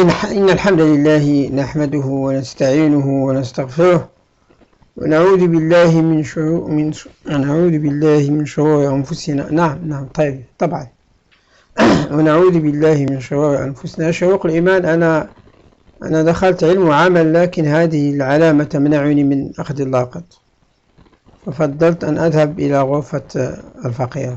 إن الحمد لله نحمده ونستعينه ونستغفره ونعوذ بالله من شرور من. نعوذ بالله من شرور أنفسنا. نعم نعم طيب طبعا. ونعوذ بالله من شرور أنفسنا. شروق الإيمان أنا أنا دخلت علم وعمل لكن هذه العلامة تمنعني من أخذ اللاقط ففضلت أن أذهب إلى غرفة الفقير.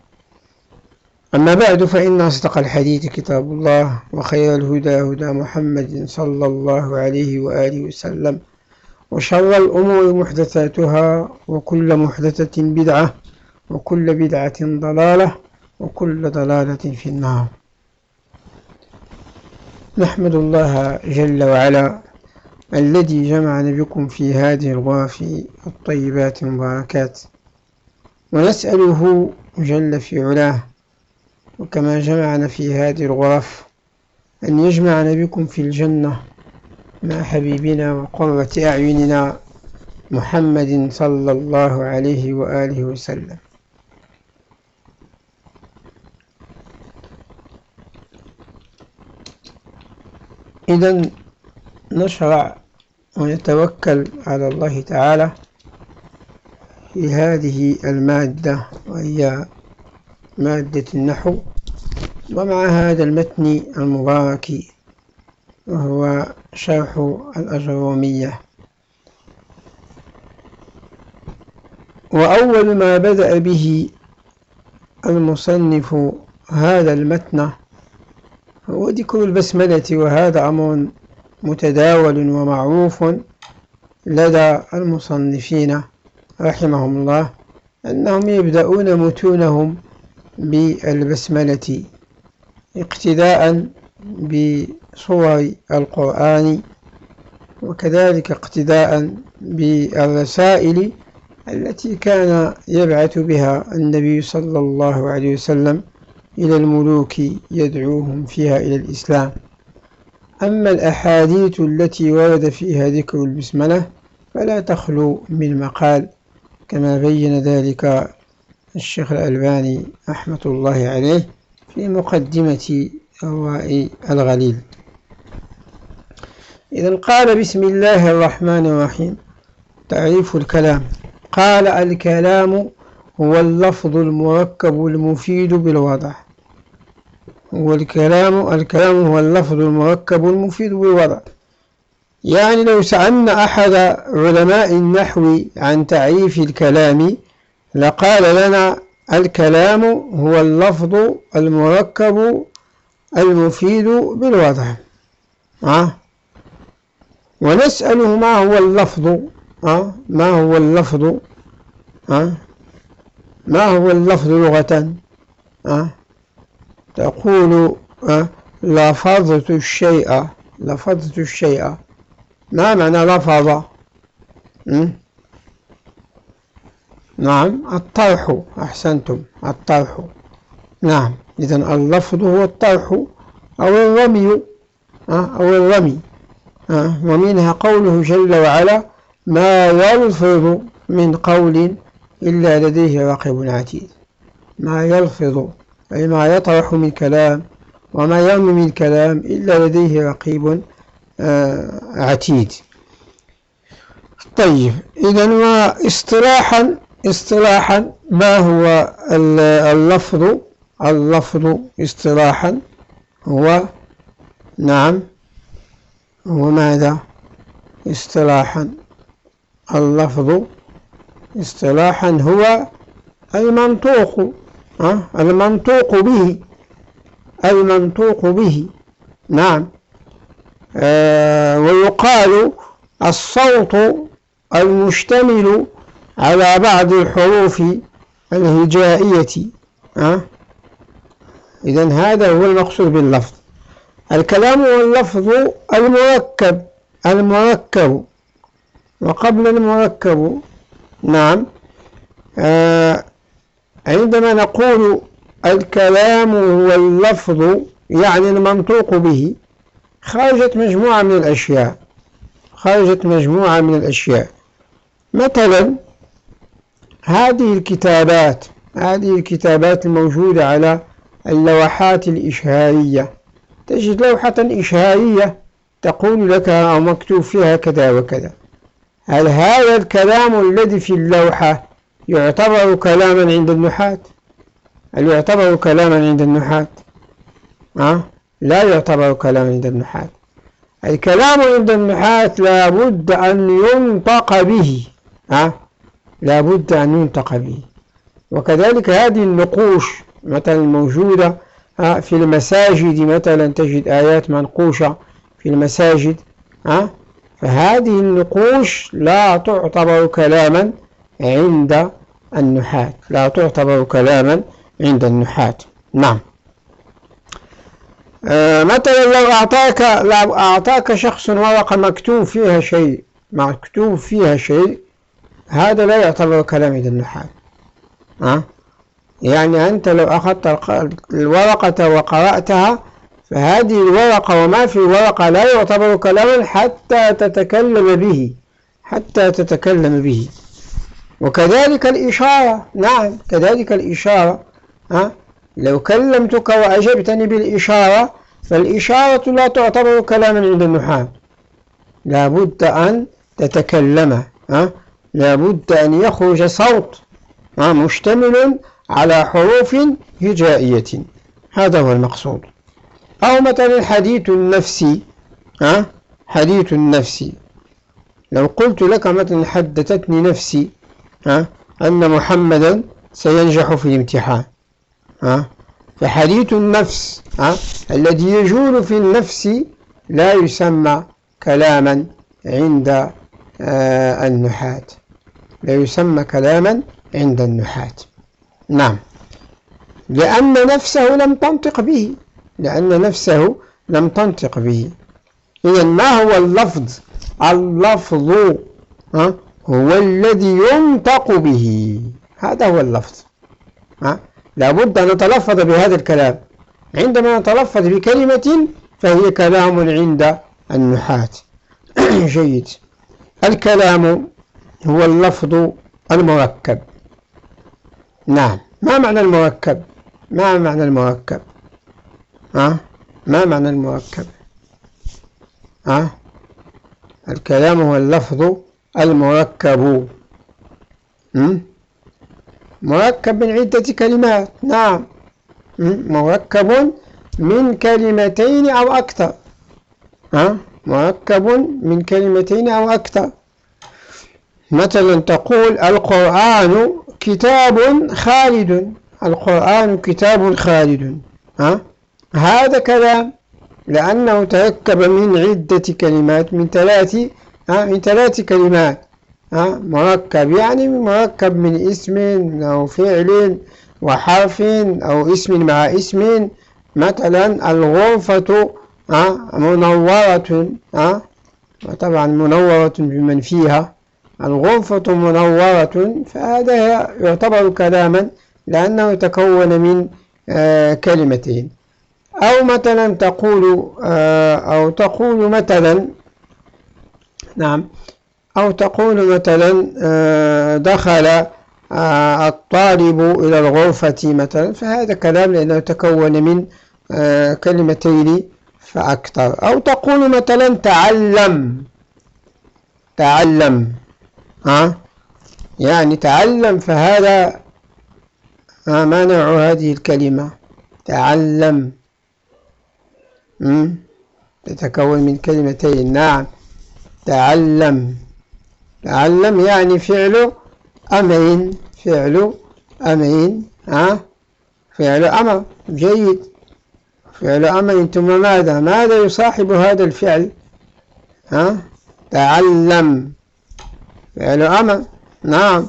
أما بعد فإن أصدق الحديث كتاب الله وخير الهدى هدى محمد صلى الله عليه وآله وسلم وشر الأمور محدثاتها وكل محدثة بدعة وكل بدعة ضلالة وكل ضلالة في النار. نحمد الله جل وعلا الذي جمعنا بكم في هذه الغرف الطيبات المباركات ونسأله جل في علاه وكما جمعنا في هذه الغرف أن يجمعنا بكم في الجنة مع حبيبنا وقرة أعيننا محمد صلى الله عليه وآله وسلم. إذا نشرع ونتوكل على الله تعالى في هذه المادة وهي مادة النحو. ومع هذا المتن المبارك وهو شرح الأجرومية. وأول ما بدأ به المصنف هذا المتن هو ذكر البسملة وهذا أمر متداول ومعروف لدى المصنفين رحمهم الله أنهم يبدأون متونهم بالبسملة. اقتداء بصور القرآن وكذلك اقتداء بالرسائل التي كان يبعث بها النبي صلى الله عليه وسلم إلى الملوك يدعوهم فيها إلى الإسلام. أما الأحاديث التي ورد فيها ذكر البسملة فلا تخلو من مقال كما بين ذلك الشيخ الألباني رحمة الله عليه. في مقدمة أرواء الغليل. إذا قال بسم الله الرحمن الرحيم. تعريف الكلام. قال الكلام هو اللفظ المركب المفيد بالوضع. هو الكلام الكلام هو اللفظ المركب المفيد بالوضع. يعني لو سألنا أحد علماء النحو عن تعريف الكلام لقال لنا الكلام هو اللفظ المركب المفيد بالوضع أه؟ ونسأله ما هو اللفظ أه؟ ما هو اللفظ أه؟ ما هو اللفظ لغة أه؟ تقول أه؟ لفظت الشيء لفظت الشيء ما معنى لفظ نعم الطرح أحسنتم الطرح. نعم إذا اللفظ هو الطرح أو الرمي أو الرمي ومنها قوله جل وعلا ما يلفظ من قول إلا لديه رقيب عتيد. ما يلفظ أي ما يطرح من كلام وما يرمي من كلام إلا لديه رقيب عتيد. طيب إذا واصطلاحا اصطلاحا ما هو اللفظ؟ اللفظ اصطلاحا هو نعم. هو ماذا؟ اصطلاحا. اللفظ اصطلاحا هو المنطوق المنطوق به. المنطوق به. نعم. آه ويقال الصوت المشتمل على بعض الحروف الهجائية أه؟ إذا هذا هو المقصود باللفظ. الكلام هو اللفظ المركب المركب. وقبل المركب نعم. آه عندما نقول الكلام هو اللفظ يعني المنطوق به خرجت مجموعة من الأشياء. خرجت مجموعة من الأشياء. مثلا هذه الكتابات هذه الكتابات الموجودة على اللوحات الإشهارية. تجد لوحة إشهارية تقول لك أو مكتوب فيها كذا وكذا. هل هذا الكلام الذي في اللوحة يعتبر كلاما عند النحاة؟ هل يعتبر كلاما عند النحاة؟ أه؟ لا يعتبر كلاما عند النحاة. الكلام عند النحاة لابد أن ينطق به أه؟ لابد أن ينطق به. وكذلك هذه النقوش مثلا موجودة في المساجد مثلا تجد آيات منقوشة في المساجد فهذه النقوش لا تعتبر كلاما عند النحاة. لا تعتبر كلاما عند النحاة. نعم. آه، مثلا لو أعطاك لو أعطاك شخص ورقة مكتوب فيها شيء مكتوب فيها شيء هذا لا يعتبر كلام عند النحاة أه؟ يعني أنت لو أخذت الورقة وقرأتها فهذه الورقة وما في الورقة لا يعتبر كلاما حتى تتكلم به حتى تتكلم به. وكذلك الإشارة نعم كذلك الإشارة ها؟ لو كلمتك وأجبتني بالإشارة فالإشارة لا تعتبر كلاما عند النحاة لابد أن تتكلم ها؟ لابد أن يخرج صوت مشتمل على حروف هجائية. هذا هو المقصود. أو مثلا حديث النفس ها؟ حديث النفس. لو قلت لك مثلا حدثتني نفسي ها؟ أن محمدا سينجح في الامتحان ها؟ فحديث النفس الذي يجول في النفس لا يسمى كلاما عند آه النحاة. لا يسمى كلاما عند النحاة. نعم. لأن نفسه لم تنطق به. لأن نفسه لم تنطق به. إذا ما هو اللفظ؟ اللفظ ها هو الذي ينطق به. هذا هو اللفظ. ها لابد أن نتلفظ بهذا الكلام. عندما نتلفظ بكلمة فهي كلام عند النحاة. جيد. الكلام هو اللفظ المركب نعم. ما معنى المركب ما معنى المركب ها؟ ما معنى المركب ها؟ الكلام هو اللفظ المركب مركب من عدة كلمات. نعم. مركب من كلمتين أو أكثر. ها؟ مركب من كلمتين أو أكثر. مثلا تقول القرآن كتاب خالد. القرآن كتاب خالد. ها؟ هذا كلام. لأنه تركب من عدة كلمات من ثلاث من ثلاث كلمات مركب يعني مركب من اسم أو فعل وحرف أو اسم مع اسم. مثلا الغرفة منورة طبعا منورة بمن فيها. الغرفة منورة فهذا يعتبر كلاما لأنه تكون من آه، كلمتين. أو مثلا تقول آه، أو تقول مثلا نعم أو تقول مثلا آه، دخل الطالب إلى الغرفة مثلا فهذا كلام لأنه تكون من كلمتين فأكثر. أو تقول مثلا تعلم تعلم. يعني تعلم فهذا ما نوع هذه الكلمة. تعلم. تتكون من كلمتين. نعم. تعلم. تعلم يعني فعل أمرين. فعل أمرين. ها؟ فعل أمر. جيد. فعل أمر. ثم ماذا؟ ماذا يصاحب هذا الفعل؟ ها؟ تعلم. فعل أمر. نعم.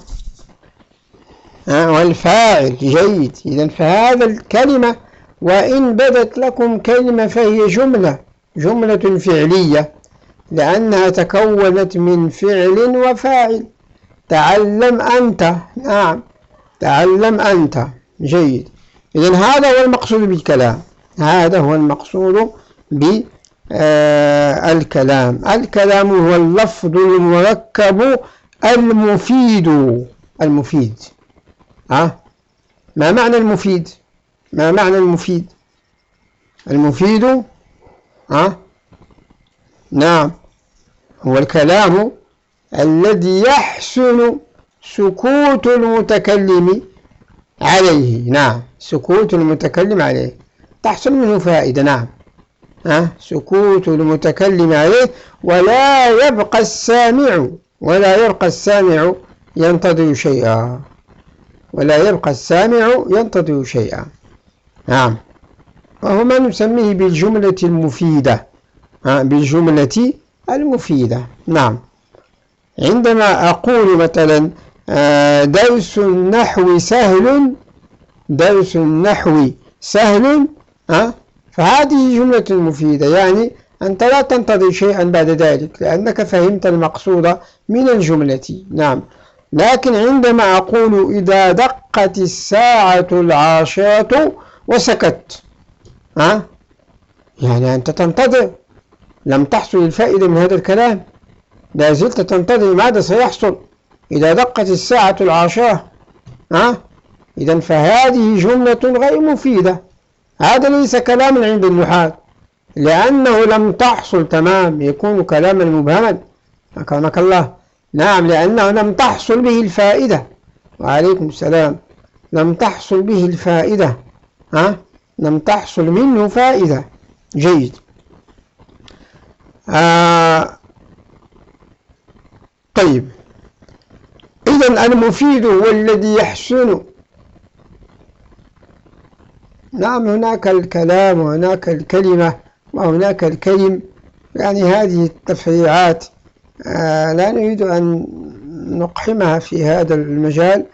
والفاعل جيد. إذا فهذا الكلمة وإن بدت لكم كلمة فهي جملة جملة فعلية لأنها تكونت من فعل وفاعل. تعلم أنت. نعم. تعلم أنت. جيد. إذا هذا هو المقصود بالكلام. هذا هو المقصود بالكلام. الكلام. هو اللفظ المركب المفيد. المفيد. ها؟ ما معنى المفيد؟ ما معنى المفيد؟ المفيد ها؟ نعم. هو الكلام الذي يحسن سكوت المتكلم عليه. نعم. سكوت المتكلم عليه. تحصل منه فائدة. نعم. سكوت المتكلم عليه ولا يبقى السامع ولا يبقى السامع ينتظر شيئا. ولا يبقى السامع ينتظر شيئا. نعم. وهو ما نسميه بالجملة المفيدة بالجملة المفيدة. نعم. عندما أقول مثلا آه، درس النحو سهل درس النحو سهل فهذه جملة مفيدة يعني أنت لا تنتظر شيئا بعد ذلك لأنك فهمت المقصود من الجملة. نعم. لكن عندما أقول إذا دقت الساعة العاشرة وسكت ها؟ يعني أنت تنتظر. لم تحصل الفائدة من هذا الكلام. لا زلت تنتظر ماذا سيحصل إذا دقت الساعة العاشرة ها؟ إذا فهذه جملة غير مفيدة. هذا ليس كلاما عند النحاة. لأنه لم تحصل تمام يكون كلاما مبهما أكرمك الله. نعم لأنه لم تحصل به الفائدة. وعليكم السلام. لم تحصل به الفائدة. ها؟ لم تحصل منه فائدة. جيد. آه طيب. إذا المفيد هو الذي يحسن نعم هناك الكلام وهناك الكلمة وهناك الكلم. يعني هذه التفريعات آه لا نريد أن نقحمها في هذا المجال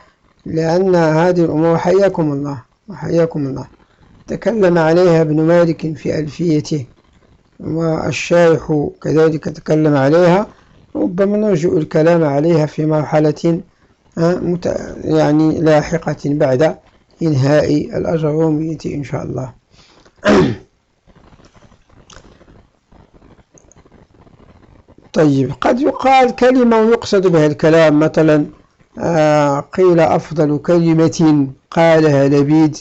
لأن هذه الأمور حياكم الله وحياكم الله. تكلم عليها ابن مالك في ألفيته والشارح كذلك تكلم عليها. ربما نرجو الكلام عليها في مرحلة آه، يعني لاحقة بعد. إنهاء الأجرومية إن شاء الله. طيب قد يقال كلمة ويقصد بها الكلام. مثلا آه، قيل أفضل كلمة قالها لبيد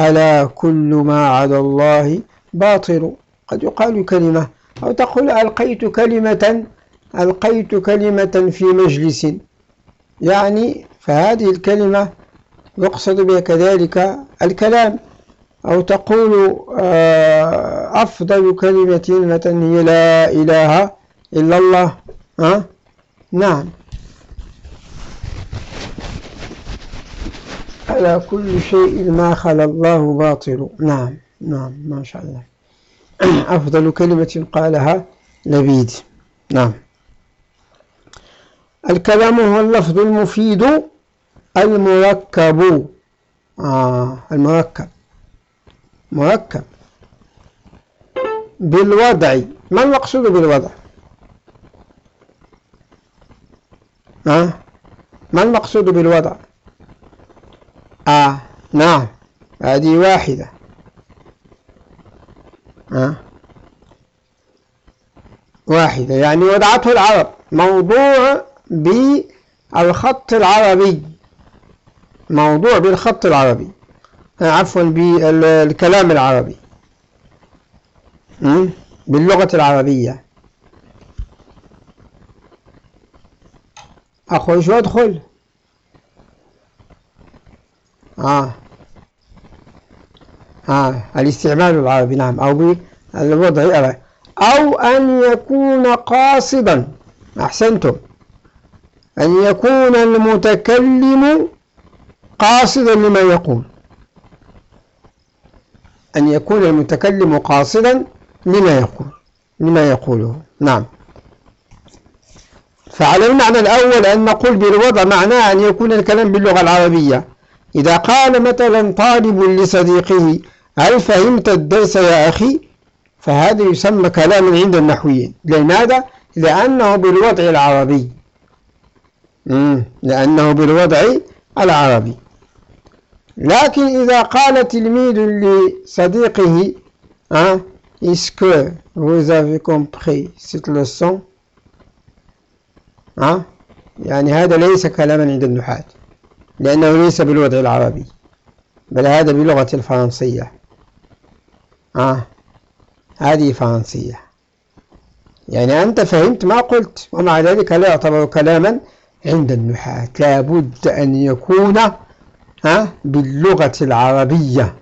ألا كل ما عدا الله باطل؟ قد يقال كلمة. أو تقول ألقيت كلمة ألقيت كلمة في مجلس. يعني فهذه الكلمة يقصد بها كذلك الكلام أو تقول آه، أفضل كلمة هي لا إله إلا الله. ها؟ نعم. على كل شيء ما خلا الله باطل. نعم نعم ما شاء الله. أفضل كلمة قالها لبيد. نعم. الكلام هو اللفظ المفيد المركب. آه المركب. مركب. بالوضع. ما المقصود بالوضع؟ آه ما المقصود بالوضع؟ آه نعم. هذه واحدة. آه واحدة. يعني وضعته العرب. موضوع بالخط العربي. موضوع بالخط العربي. عفوا بالكلام العربي. باللغة العربية. أخرج وادخل آه. آه الاستعمال العربي نعم. أو بالوضع أو أن يكون قاصدا. أحسنتم. أن يكون المتكلم قاصدا لما يقول. أن يكون المتكلم قاصدا لما يقول. لما يقوله. نعم. فعلى المعنى الأول أن نقول بالوضع معناه أن يكون الكلام باللغة العربية. إذا قال مثلا طالب لصديقه هل فهمت الدرس يا أخي؟ فهذا يسمى كلام عند النحويين. لماذا؟ لأنه بالوضع العربي. لأنه بالوضع العربي. لكن إذا قال تلميذ لصديقه hein, est-ce que vous avez compris cette leçon? يعني هذا ليس كلاما عند النحاة لأنه ليس بالوضع العربي بل هذا بلغة الفرنسية آه هذه فرنسية يعني أنت فهمت ما قلت ومع ذلك لا يعتبر كلاما عند النحاة لابد أن يكون ها باللغة العربية.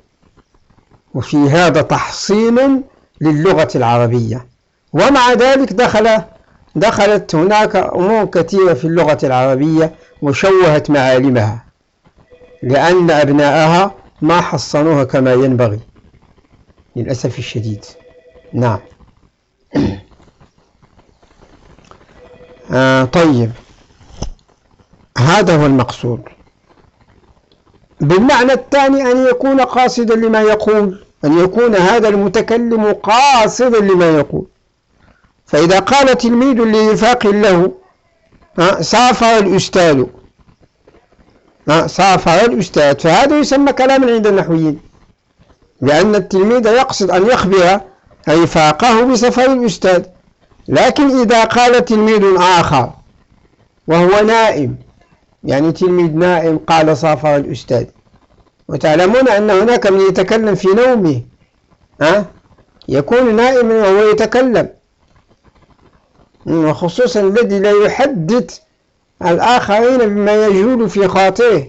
وفي هذا تحصين للغة العربية. ومع ذلك دخل دخلت هناك أمور كثيرة في اللغة العربية وشوهت معالمها لأن أبناءها ما حصنوها كما ينبغي للأسف الشديد. نعم. آه طيب. هذا هو المقصود. بالمعنى الثاني أن يكون قاصدا لما يقول أن يكون هذا المتكلم قاصدا لما يقول. فإذا قال تلميذ لرفاق له سافر الأستاذ. سافر الأستاذ. فهذا يسمى كلاما عند النحويين. لأن التلميذ يقصد أن يخبر رفاقه بسفر الأستاذ. لكن إذا قال تلميذ آخر وهو نائم يعني تلميذ نائم قال سافر الأستاذ. وتعلمون أن هناك من يتكلم في نومه ها؟ يكون نائما وهو يتكلم. وخصوصا الذي لا يحدث الآخرين بما يجول في خاطره.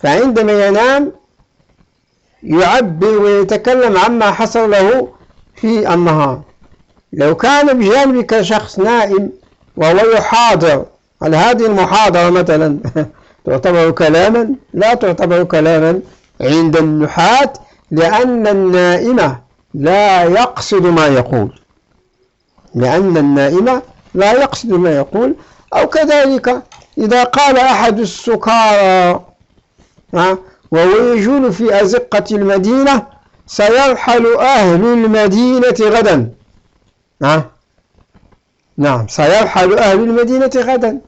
فعندما ينام يعبر ويتكلم عما حصل له في النهار لو كان بجانبك شخص نائم وهو يحاضر هل هذه المحاضرة مثلا تعتبر كلاما لا تعتبر كلاما عند النحاة لأن النائم لا يقصد ما يقول. لأن النائم لا يقصد ما يقول. أو كذلك إذا قال أحد السكارى وهو يجول في أزقة المدينة سيرحل أهل المدينة غدا. نعم سيرحل أهل المدينة غدا.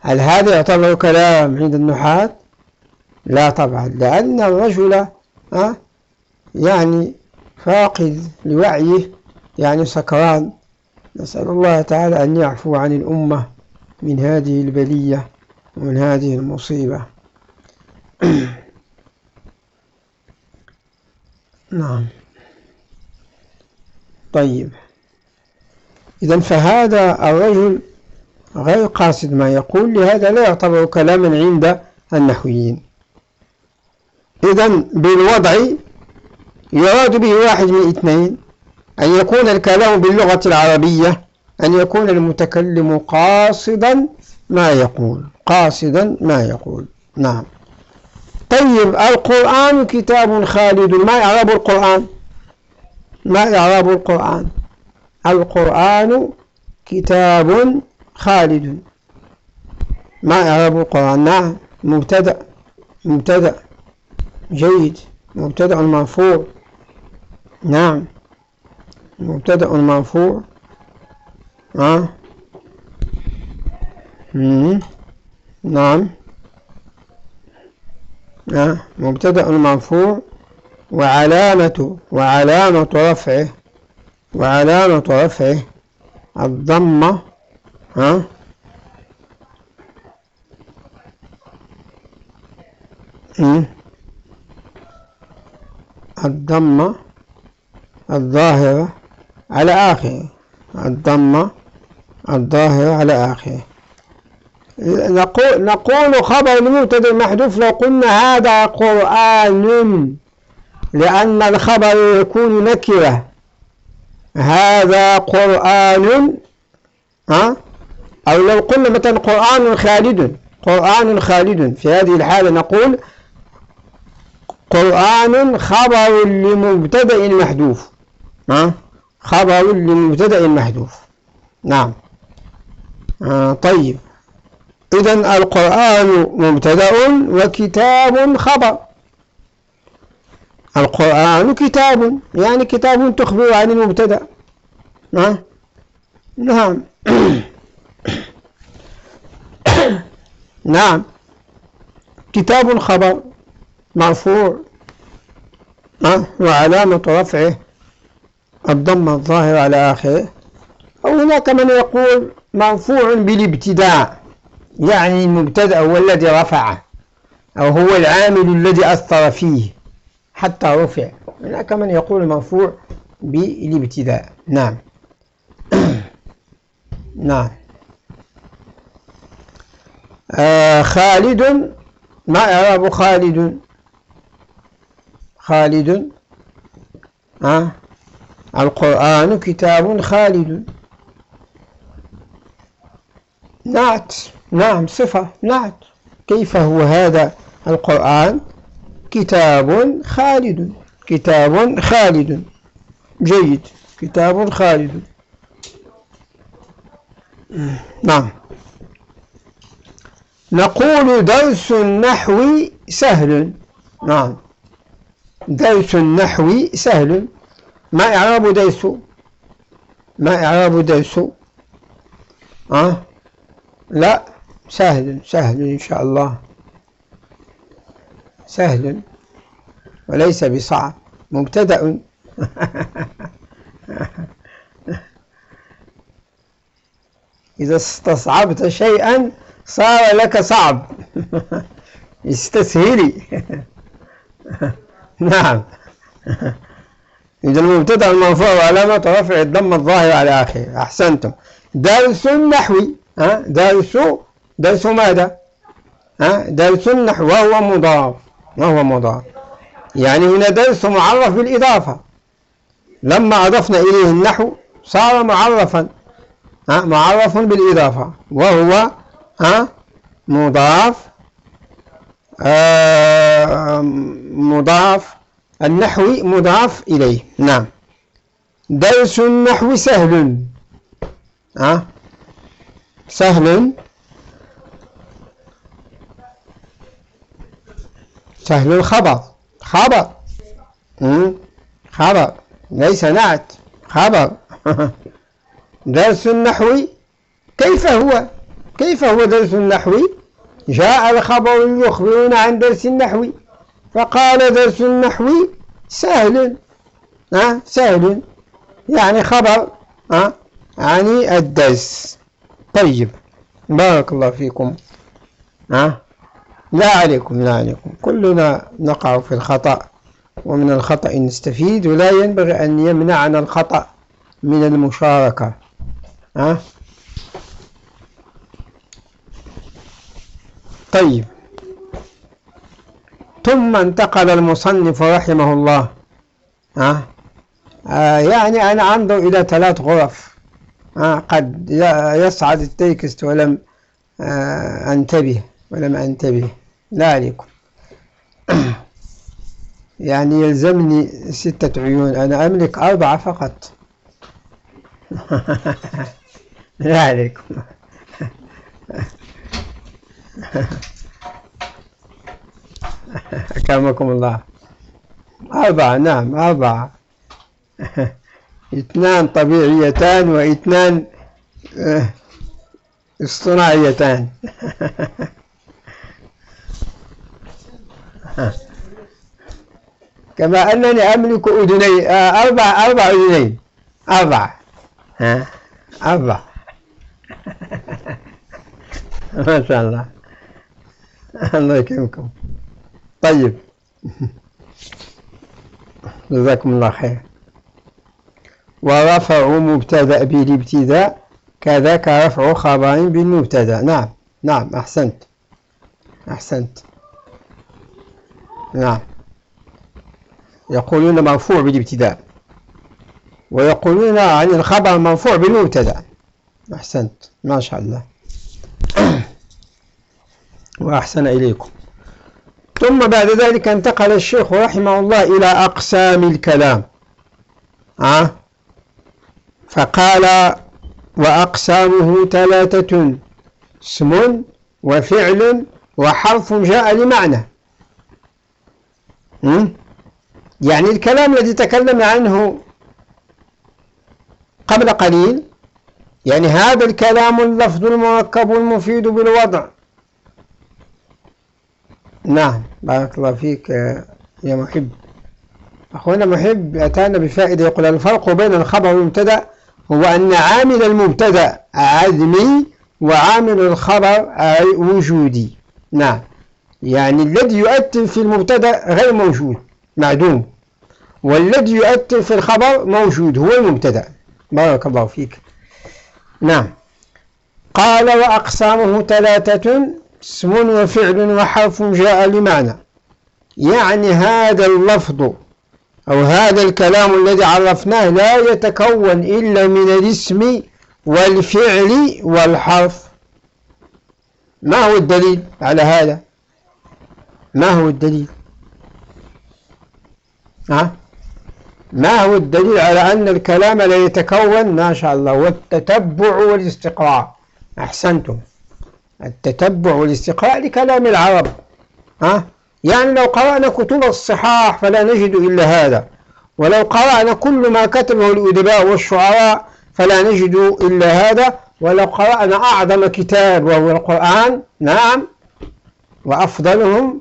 هل هذا يعتبر كلام عند النحاة؟ لا طبعا لأن الرجل يعني فاقد لوعيه يعني سكران. نسأل الله تعالى أن يعفو عن الأمة من هذه البلية ومن هذه المصيبة. نعم. طيب. إذا فهذا الرجل غير قاصد ما يقول لهذا لا يعتبر كلاما عند النحويين. إذا بالوضع يراد به واحد من اثنين أن يكون الكلام باللغة العربية أن يكون المتكلم قاصدا ما يقول قاصدا ما يقول. نعم. طيب القرآن كتاب خالد. ما إعراب القرآن؟ ما إعراب القرآن؟ القرآن كتاب خالد. ما إعراب القرآن. نعم مبتدأ مبتدأ جيد مبتدأ مرفوع نعم مبتدأ مرفوع آه. نعم. آه. مبتدأ مرفوع وعلامة وعلامة رفعه وعلامة رفعه الضمة. ها؟ الضمة الظاهرة على آخره. الضمة الظاهرة على آخره. نقول, خبر المبتدا محذوف لو قلنا هذا قرآن لأن الخبر يكون نكرة. هذا قرآن ها؟ أو لو قلنا مثلا قرآن خالد قرآن خالد. في هذه الحالة نقول قرآن خبر لمبتدأ محذوف. خبر لمبتدأ محذوف. نعم. آه طيب. إذا القرآن مبتدأ وكتاب خبر. القرآن كتاب يعني كتاب تخبر عن المبتدأ. نعم. نعم. كتاب خبر مرفوع. وعلامة رفعه الضم الظاهر على آخره. أو هناك من يقول مرفوع بالابتداء يعني المبتدأ هو الذي رفعه أو هو العامل الذي أثر فيه حتى رفع. هناك من يقول مرفوع بالابتداء نعم. نعم. آه خالد ما إعراب خالد. خالد آه القرآن كتاب خالد. نعت نعم صفة نعت. كيف هو هذا القرآن؟ كتاب خالد. كتاب خالد. جيد. كتاب خالد. نعم. نقول درس النحو سهل. نعم. درس النحو سهل. ما إعراب درس؟ ما إعراب درس؟ أه؟ لا. سهل. سهل إن شاء الله. سهل. وليس بصعب. مبتدأ. إذا استصعبت شيئا صار لك صعب. استسهلي. نعم. إذا المبتدأ المرفوع وعلامة رفع الضم الظاهر على آخره. أحسنتم. درس نحوي ها؟ درس درس ماذا؟ ها؟ درس النحو. وهو مضاف. وهو مضاف. يعني هنا درس معرف بالإضافة. لما أضفنا إليه النحو صار معرفا. ها؟ معرف بالإضافة. وهو ها؟ مضاف آه مضاف النحو مضاف إليه. نعم. درس النحو سهل. ها؟ سهل. سهل الخبر. خبر. خبر. ليس نعت. خبر. درس النحو كيف هو؟ كيف هو درس النحو جاء الخبر يخبرنا عن درس النحو فقال درس النحو سهل ها؟ سهل. يعني خبر ها؟ يعني الدرس. طيب بارك الله فيكم ها؟ لا عليكم لا عليكم. كلنا نقع في الخطأ ومن الخطأ نستفيد ولا ينبغي أن يمنعنا الخطأ من المشاركة ها؟ طيب. ثم انتقل المصنف رحمه الله. ها؟ آه يعني أنا أنظر إلى ثلاث غرف. آه قد يصعد التكست ولم آه أنتبه ولم أنتبه. لا عليكم. يعني يلزمني ستة عيون. أنا أملك أربعة فقط. لا عليكم. أكرمكم الله أربعة نعم أربعة. اثنان طبيعيتان واثنان آه، اصطناعيتان. كما أنني أملك أذنين آه، أربع أربع أذنين. أربع. ها؟ أربع. ما شاء الله. الله يكرمكم. طيب. جزاكم الله خير. ورفع مبتدا بالابتداء كذاك رفع خبر بالمبتدا. نعم نعم أحسنت. أحسنت. نعم. يقولون مرفوع بالابتداء. ويقولون عن الخبر مرفوع بالمبتدا. أحسنت. ما شاء الله. وأحسن إليكم. ثم بعد ذلك انتقل الشيخ رحمه الله إلى أقسام الكلام. أه؟ فقال وأقسامه ثلاثة اسم وفعل وحرف جاء لمعنى. يعني الكلام الذي تكلم عنه قبل قليل يعني هذا الكلام اللفظ المركب المفيد بالوضع. نعم بارك الله فيك يا محب. أخونا محب أتانا بفائدة. يقول الفرق بين الخبر والمبتدأ هو أن عامل المبتدأ عدمي وعامل الخبر وجودي. نعم يعني الذي يؤثر في المبتدأ غير موجود معدوم. والذي يؤثر في الخبر موجود هو المبتدأ. بارك الله فيك. نعم قال وأقسامه ثلاثة اسم وفعل وحرف جاء لمعنى. يعني هذا اللفظ أو هذا الكلام الذي عرفناه لا يتكون إلا من الاسم والفعل والحرف. ما هو الدليل على هذا؟ ما هو الدليل؟ ها؟ ما هو الدليل على أن الكلام لا يتكون؟ ما شاء الله والتتبع والاستقراء. أحسنتم. التتبع والاستقراء لكلام العرب. ها؟ يعني لو قرأنا كتب الصحاح فلا نجد إلا هذا. ولو قرأنا كل ما كتبه الأدباء والشعراء فلا نجد إلا هذا. ولو قرأنا أعظم كتاب وهو القرآن نعم وأفضلهم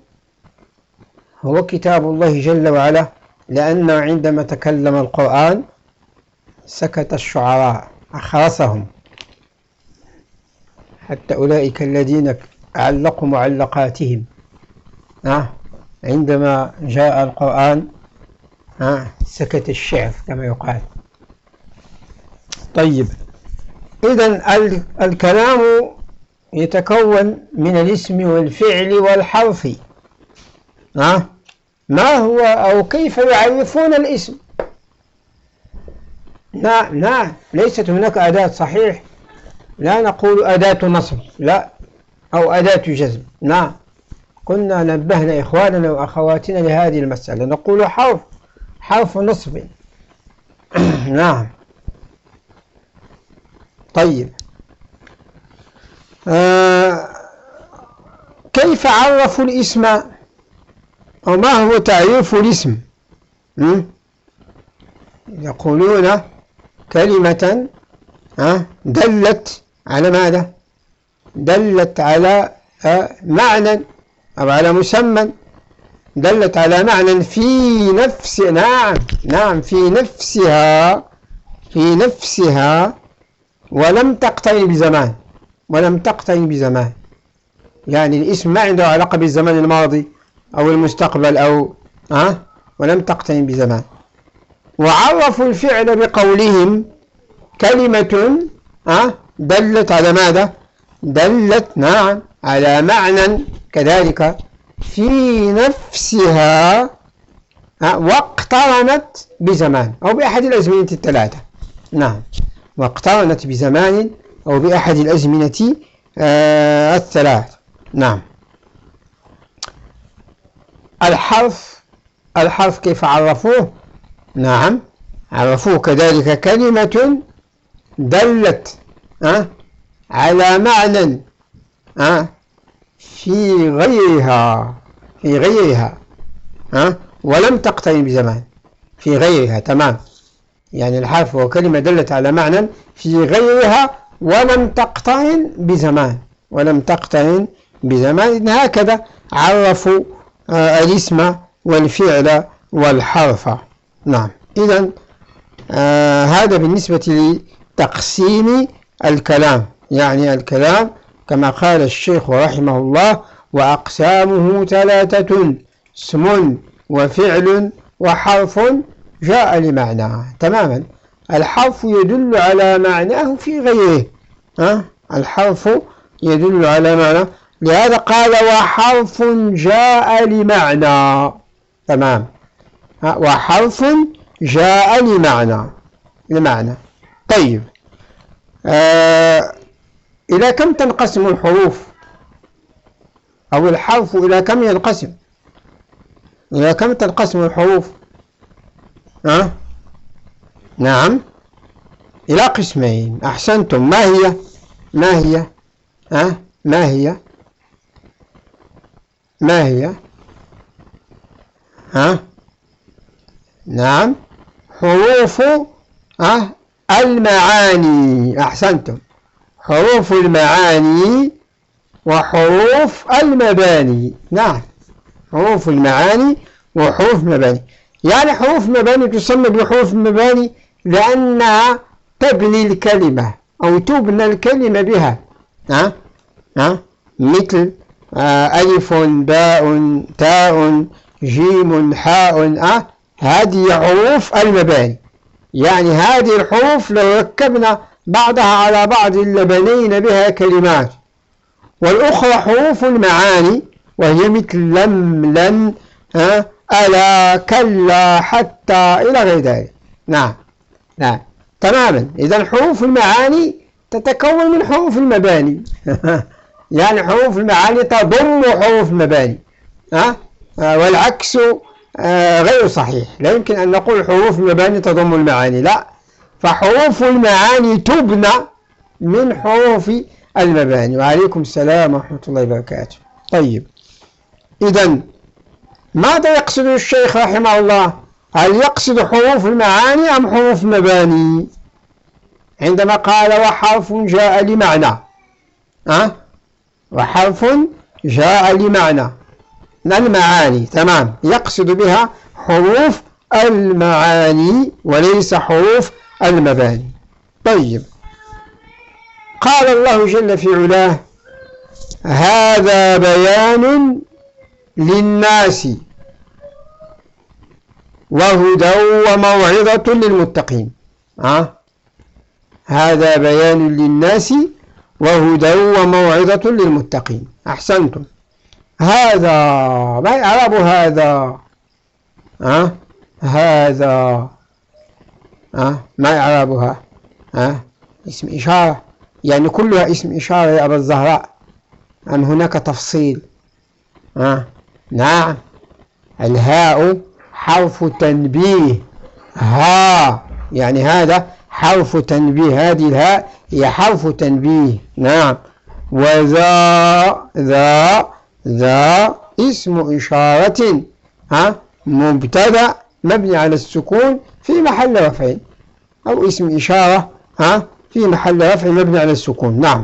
هو كتاب الله جل وعلا لأنه عندما تكلم القرآن سكت الشعراء أخرسهم. حتى أولئك الذين علقوا معلقاتهم. عندما جاء القرآن سكت الشعر كما يقال. طيب. إذا الكلام يتكون من الاسم والفعل والحرف. ما هو أو كيف يعرفون الاسم؟ نعم نعم ليست هناك أداة صحيح. لا نقول أداة نصب لا أو أداة جزم. نعم. كنا نبهنا إخواننا وأخواتنا لهذه المسألة. نقول حرف حرف نصب. نعم. طيب. آه كيف عرفوا الاسم؟ أو ما هو تعريف الاسم؟ يقولون كلمة دلت على ماذا دلت على معنى أو على مسمى دلت على معنى في نفس نعم نعم في نفسها في نفسها ولم تقترن بزمان ولم تقترن بزمان يعني الاسم ما عنده علاقة بالزمان الماضي أو المستقبل أو أه؟ ولم تقترن بزمان وعرفوا الفعل بقولهم كلمة أه؟ دلت على ماذا؟ دلت نعم على معنى كذلك في نفسها أه؟ واقترنت بزمان أو بأحد الأزمنة الثلاثة. نعم واقترنت بزمان أو بأحد الأزمنة آه الثلاث. نعم. الحرف الحرف كيف عرفوه؟ نعم عرفوه كذلك كلمة دلت أه على معنى أه في غيرها في غيرها أه ولم تقترن بزمان في غيرها تمام. يعني الحرف هو كلمة دلت على معنى في غيرها ولم تقترن بزمان ولم تقترن بزمان. هكذا عرفوا آه الاسم والفعل والحرف. نعم. إذا آه هذا بالنسبة لتقسيم الكلام. يعني الكلام كما قال الشيخ رحمه الله وأقسامه ثلاثة اسم وفعل وحرف جاء لمعنى. تماما. الحرف يدل على معناه في غيره. ها؟ الحرف يدل على معنى لهذا قال وحرف جاء لمعنى. تمام. وحرف جاء لمعنى. لمعنى. طيب. آه إلى كم تنقسم الحروف؟ أو الحرف إلى كم ينقسم؟ إلى كم تنقسم الحروف؟ أه؟ نعم. إلى قسمين. أحسنتم. ما هي؟ ما هي؟ أه؟ ما هي؟ ما هي؟ ها؟ نعم. حروف أه؟ المعاني أحسنتم. حروف المعاني وحروف المباني. نعم. حروف المعاني وحروف المباني. يعني حروف المباني تسمى بحروف المباني لأنها تبني الكلمة أو تبنى الكلمة بها. ها؟ ها؟ مثل آه ألف باء تاء جيم حاء أه هذه حروف المباني. يعني هذه الحروف لو ركبنا بعضها على بعض لبنينا بها كلمات. والأخرى حروف المعاني وهي مثل لم لن ألا كلا حتى إلى غير ذلك. نعم نعم تماما. إذا حروف المعاني تتكون من حروف المباني. يعني حروف المعاني تضم حروف المباني ها؟ والعكس غير صحيح. لا يمكن أن نقول حروف المباني تضم المعاني. لا. فحروف المعاني تبنى من حروف المباني. وعليكم السلام ورحمة الله وبركاته. طيب. إذا ماذا يقصد الشيخ رحمه الله؟ هل يقصد حروف المعاني أم حروف المباني؟ عندما قال وحرف جاء لمعنى. أه؟ وحرف جاء لمعنى. المعاني؟ تمام. يقصد بها حروف المعاني وليس حروف المباني. طيب. قال الله جل في علاه هذا بيان للناس وهدى وموعظة للمتقين. أه؟ هذا بيان للناس وهدى وموعظة للمتقين. أحسنتم. هذا. ما يعرب هذا؟ أه؟ هذا. أه؟ ما يعربها أه؟ اسم إشارة. يعني كلها اسم إشارة يا أبا الزهراء. أم هناك تفصيل. أه؟ نعم. الهاء حرف تنبيه. ها؟ يعني هذا حرف تنبيه. هذه الهاء هي حرف تنبيه. نعم. وذا ذا ذا اسم إشارة ها مبتدأ مبني على السكون في محل رفع أو اسم إشارة ها في محل رفع مبني على السكون. نعم.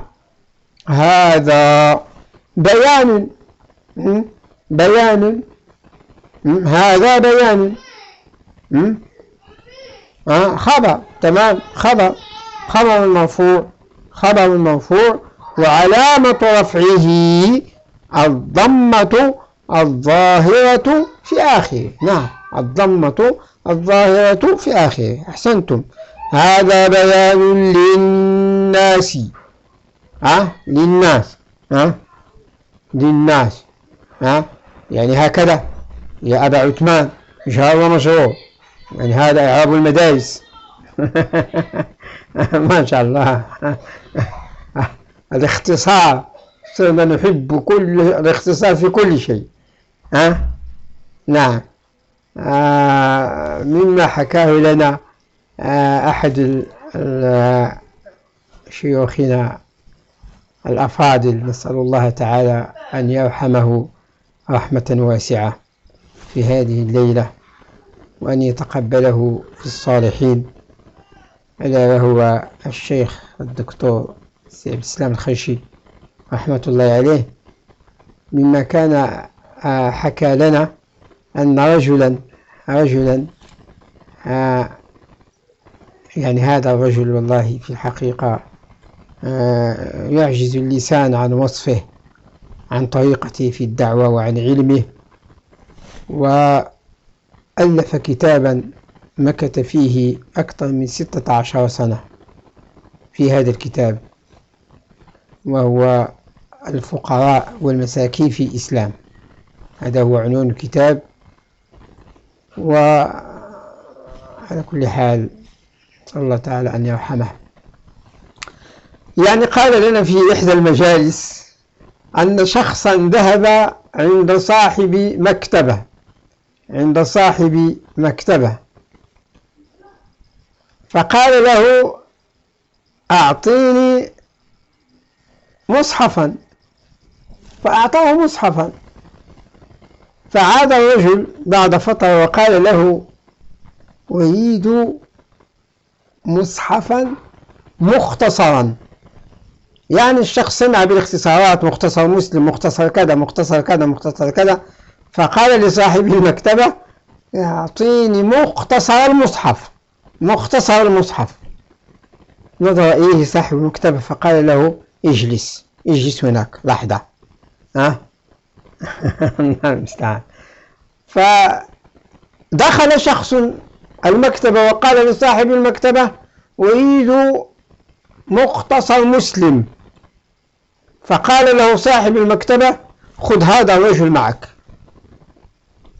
هذا بيان بيان هذا بيان خبر تمام خبر خبر المرفوع خبر المرفوع وعلامة رفعه الضمة الظاهرة في آخره. نعم الضمة الظاهرة في آخره. أحسنتم. هذا بيان للناس. ها؟ للناس. ها؟ للناس. ها؟ يعني هكذا. يا أبا عثمان جار ومشروع يعني هذا إعراب المدارس. ما شاء الله. الاختصار. صرنا نحب كل الاختصار في كل شيء. ها؟ نعم. آه مما حكاه لنا آه أحد شيوخنا الأفاضل نسأل الله تعالى أن يرحمه رحمة واسعة في هذه الليلة وأن يتقبله في الصالحين. ألا وهو الشيخ الدكتور سيد الإسلام الخيشي رحمة الله عليه مما كان آه، حكى لنا أن رجلا رجلا آه، يعني هذا الرجل والله في الحقيقة آه، يعجز اللسان عن وصفه عن طريقته في الدعوة وعن علمه وألف كتابا مكث فيه أكثر من ستة عشر سنة في هذا الكتاب. وهو الفقراء والمساكين في الإسلام. هذا هو عنوان الكتاب. وعلى كل حال الله تعالى أن يرحمه. يعني قال لنا في إحدى المجالس أن شخصا ذهب عند صاحب مكتبة عند صاحب مكتبة. فقال له أعطيني مصحفا فأعطاه مصحفا. فعاد الرجل بعد فترة وقال له أريد مصحفا مختصرا. يعني الشخص سمع بالاختصارات مختصر مسلم مختصر كذا مختصر كذا مختصر كذا. فقال لصاحب المكتبة يعطيني مختصر المصحف مختصر المصحف. نظر إليه صاحب المكتبة فقال له اجلس اجلس هناك لحظة. ها؟ المستعان. فدخل شخص المكتبة وقال لصاحب المكتبة أريد مختصر مسلم فقال له صاحب المكتبة خذ هذا الرجل معك.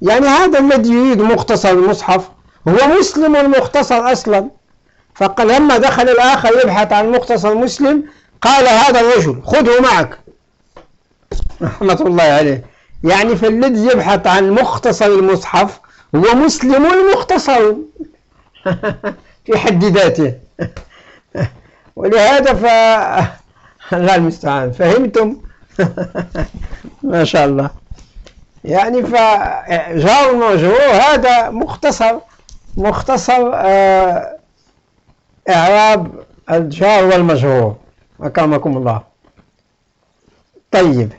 يعني هذا الذي يريد مختصر المصحف هو مسلم المختصر أصلا. فقال لما دخل الآخر يبحث عن مختصر مسلم قال هذا الرجل خذه معك. رحمة الله عليه. يعني فالذي يبحث عن مختصر المصحف هو مسلم المختصر. في حد ذاته. ولهذا ف الله المستعان. فهمتم؟ ما شاء الله. يعني فجار المجرور هذا مختصر. مختصر آه، إعراب الجار والمجرور. أكرمكم الله. طيب.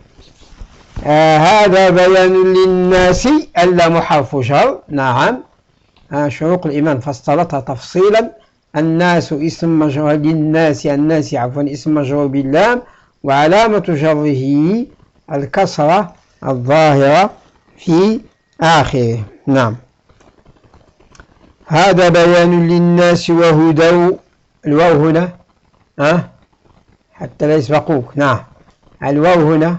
آه هذا بيان للناس ألا حرف شر. نعم. آه شروق الإيمان. فصلتها تفصيلا. الناس اسم مجرور للناس. الناس عفوا اسم مجرور باللام وعلامة جره الكسرة الظاهرة في آخره. نعم. هذا بيان للناس وهدى. الواو هنا. أه؟ حتى لا يسبقوك. نعم. الواو هنا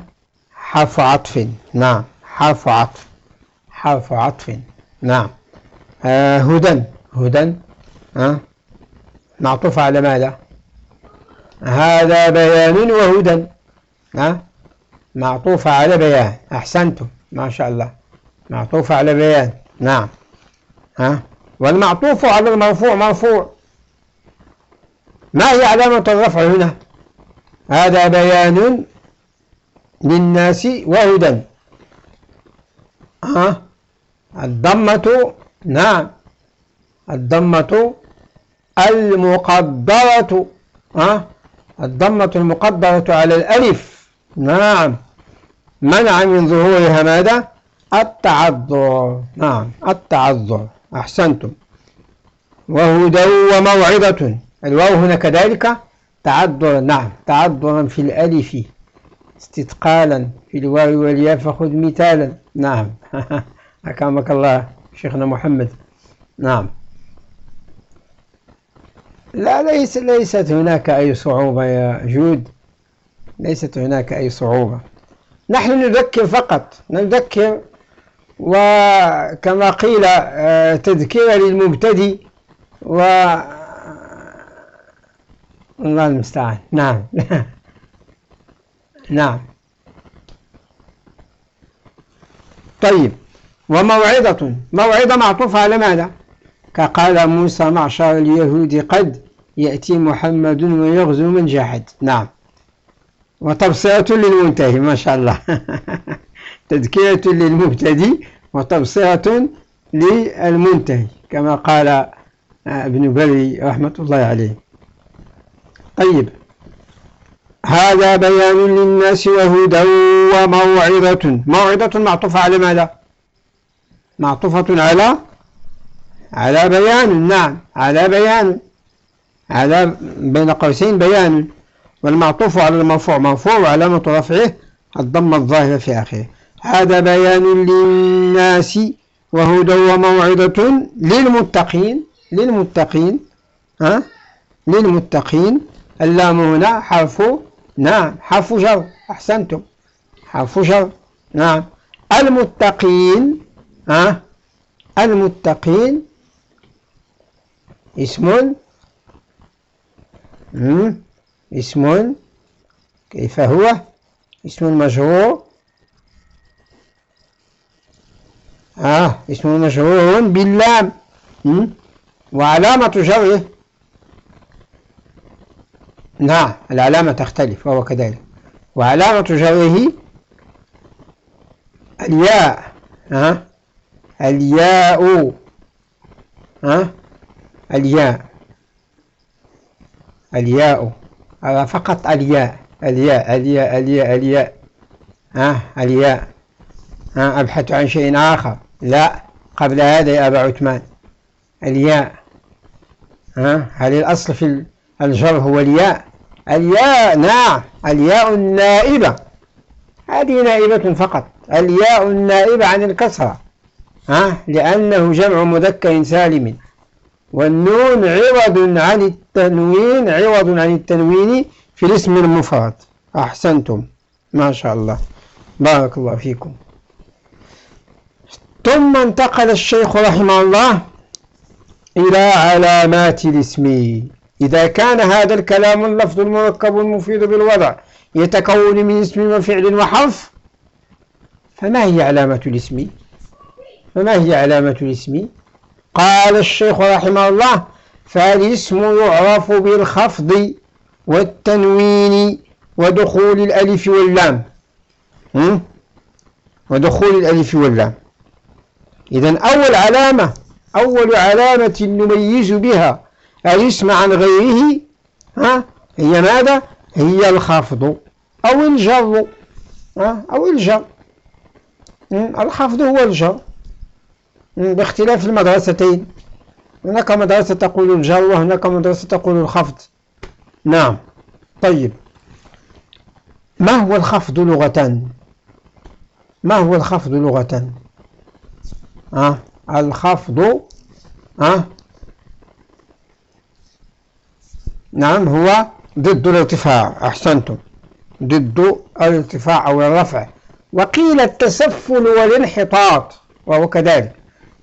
حرف عطف. نعم. حرف عطف. حرف عطف. نعم. آه هدى. هدى. أه؟ معطوف على ماذا؟ هذا بيان وهدى. أه؟ معطوف على بيان. أحسنتم. ما شاء الله. معطوف على بيان. نعم. ها؟ والمعطوف على المرفوع مرفوع. ما هي علامة الرفع هنا؟ هذا بيان للناس وهدى. ها؟ الضمة نعم. الضمة المقدرة. ها؟ الضمة المقدرة على الألف. نعم. منع من ظهورها ماذا؟ التعذر. نعم. التعذر. أحسنتم. وهدى وموعظة. الواو هنا كذلك. تعذرا نعم تعذرا في الألف استثقالا في الواو والياء فخذ مثالا. نعم. أكرمك الله شيخنا محمد. نعم. لا ليس ليست هناك أي صعوبة يا جود. ليست هناك أي صعوبة. نحن نذكر فقط نذكر وكما قيل آه، تذكير للمبتدئ و الله المستعان. نعم. نعم. طيب. وموعظة. موعظة معطوفة على ماذا؟ كقال موسى معشر اليهود قد يأتي محمد ويغزو من جاحد نعم. وتبصرة للمنتهي ما شاء الله. تذكرة للمبتدئ وتبصرة للمنتهي كما قال ابن بري رحمة الله عليه. طيب. هذا بيان للناس وهدى وموعظة. موعظة معطوفة على ماذا؟ معطوفة على على بيان. نعم على بيان. هذا بين قوسين بيان. والمعطوف على المرفوع مرفوع وعلامة رفعه الضمة الظاهرة في آخره. هذا بيان للناس وهدى وموعظة للمتقين للمتقين ها؟ للمتقين. اللام هنا حرف نعم حرف جر أحسنتم. حرف جر نعم المتقين ها؟ المتقين. اسم اسم كيف هو؟ اسم مجرور. آه اسم مجرور باللام. وعلامة جره. نعم العلامة تختلف وهو كذلك. وعلامة جره الياء ها؟ الياء ها؟ الياء. الياء. فقط الياء. الياء الياء الياء الياء. ها؟ الياء. ها؟ أبحث عن شيء آخر. لا. قبل هذا يا أبا عثمان. الياء. ها؟ هل الأصل في الجر هو الياء الياء نعم الياء النائبة. هذه نائبة فقط. الياء النائبة عن الكسرة. ها؟ لأنه جمع مذكر سالم. والنون عوض عن التنوين عوض عن التنوين في الاسم المفرد. أحسنتم. ما شاء الله. بارك الله فيكم. ثم انتقل الشيخ رحمه الله إلى علامات الاسم. إذا كان هذا الكلام اللفظ المركب المفيد بالوضع يتكون من اسم وفعل وحرف فما هي علامة الاسم؟ فما هي علامة الاسم؟ قال الشيخ رحمه الله فالاسم يعرف بالخفض والتنوين ودخول الألف واللام. ودخول الألف واللام. إذا أول علامة أول علامة نميز بها الاسم عن غيره؟ ها؟ هي ماذا؟ هي الخفض. أو الجر. ها؟ أو الجر. الخفض هو الجر. باختلاف المدرستين. هناك مدرسة تقول الجر وهناك مدرسة تقول الخفض. نعم. طيب. ما هو الخفض لغة ما هو الخفض لغة أه؟ الخفض أه؟ نعم هو ضد الارتفاع أحسنتم ضد الارتفاع أو الرفع وقيل التسفل والانحطاط وهو كذلك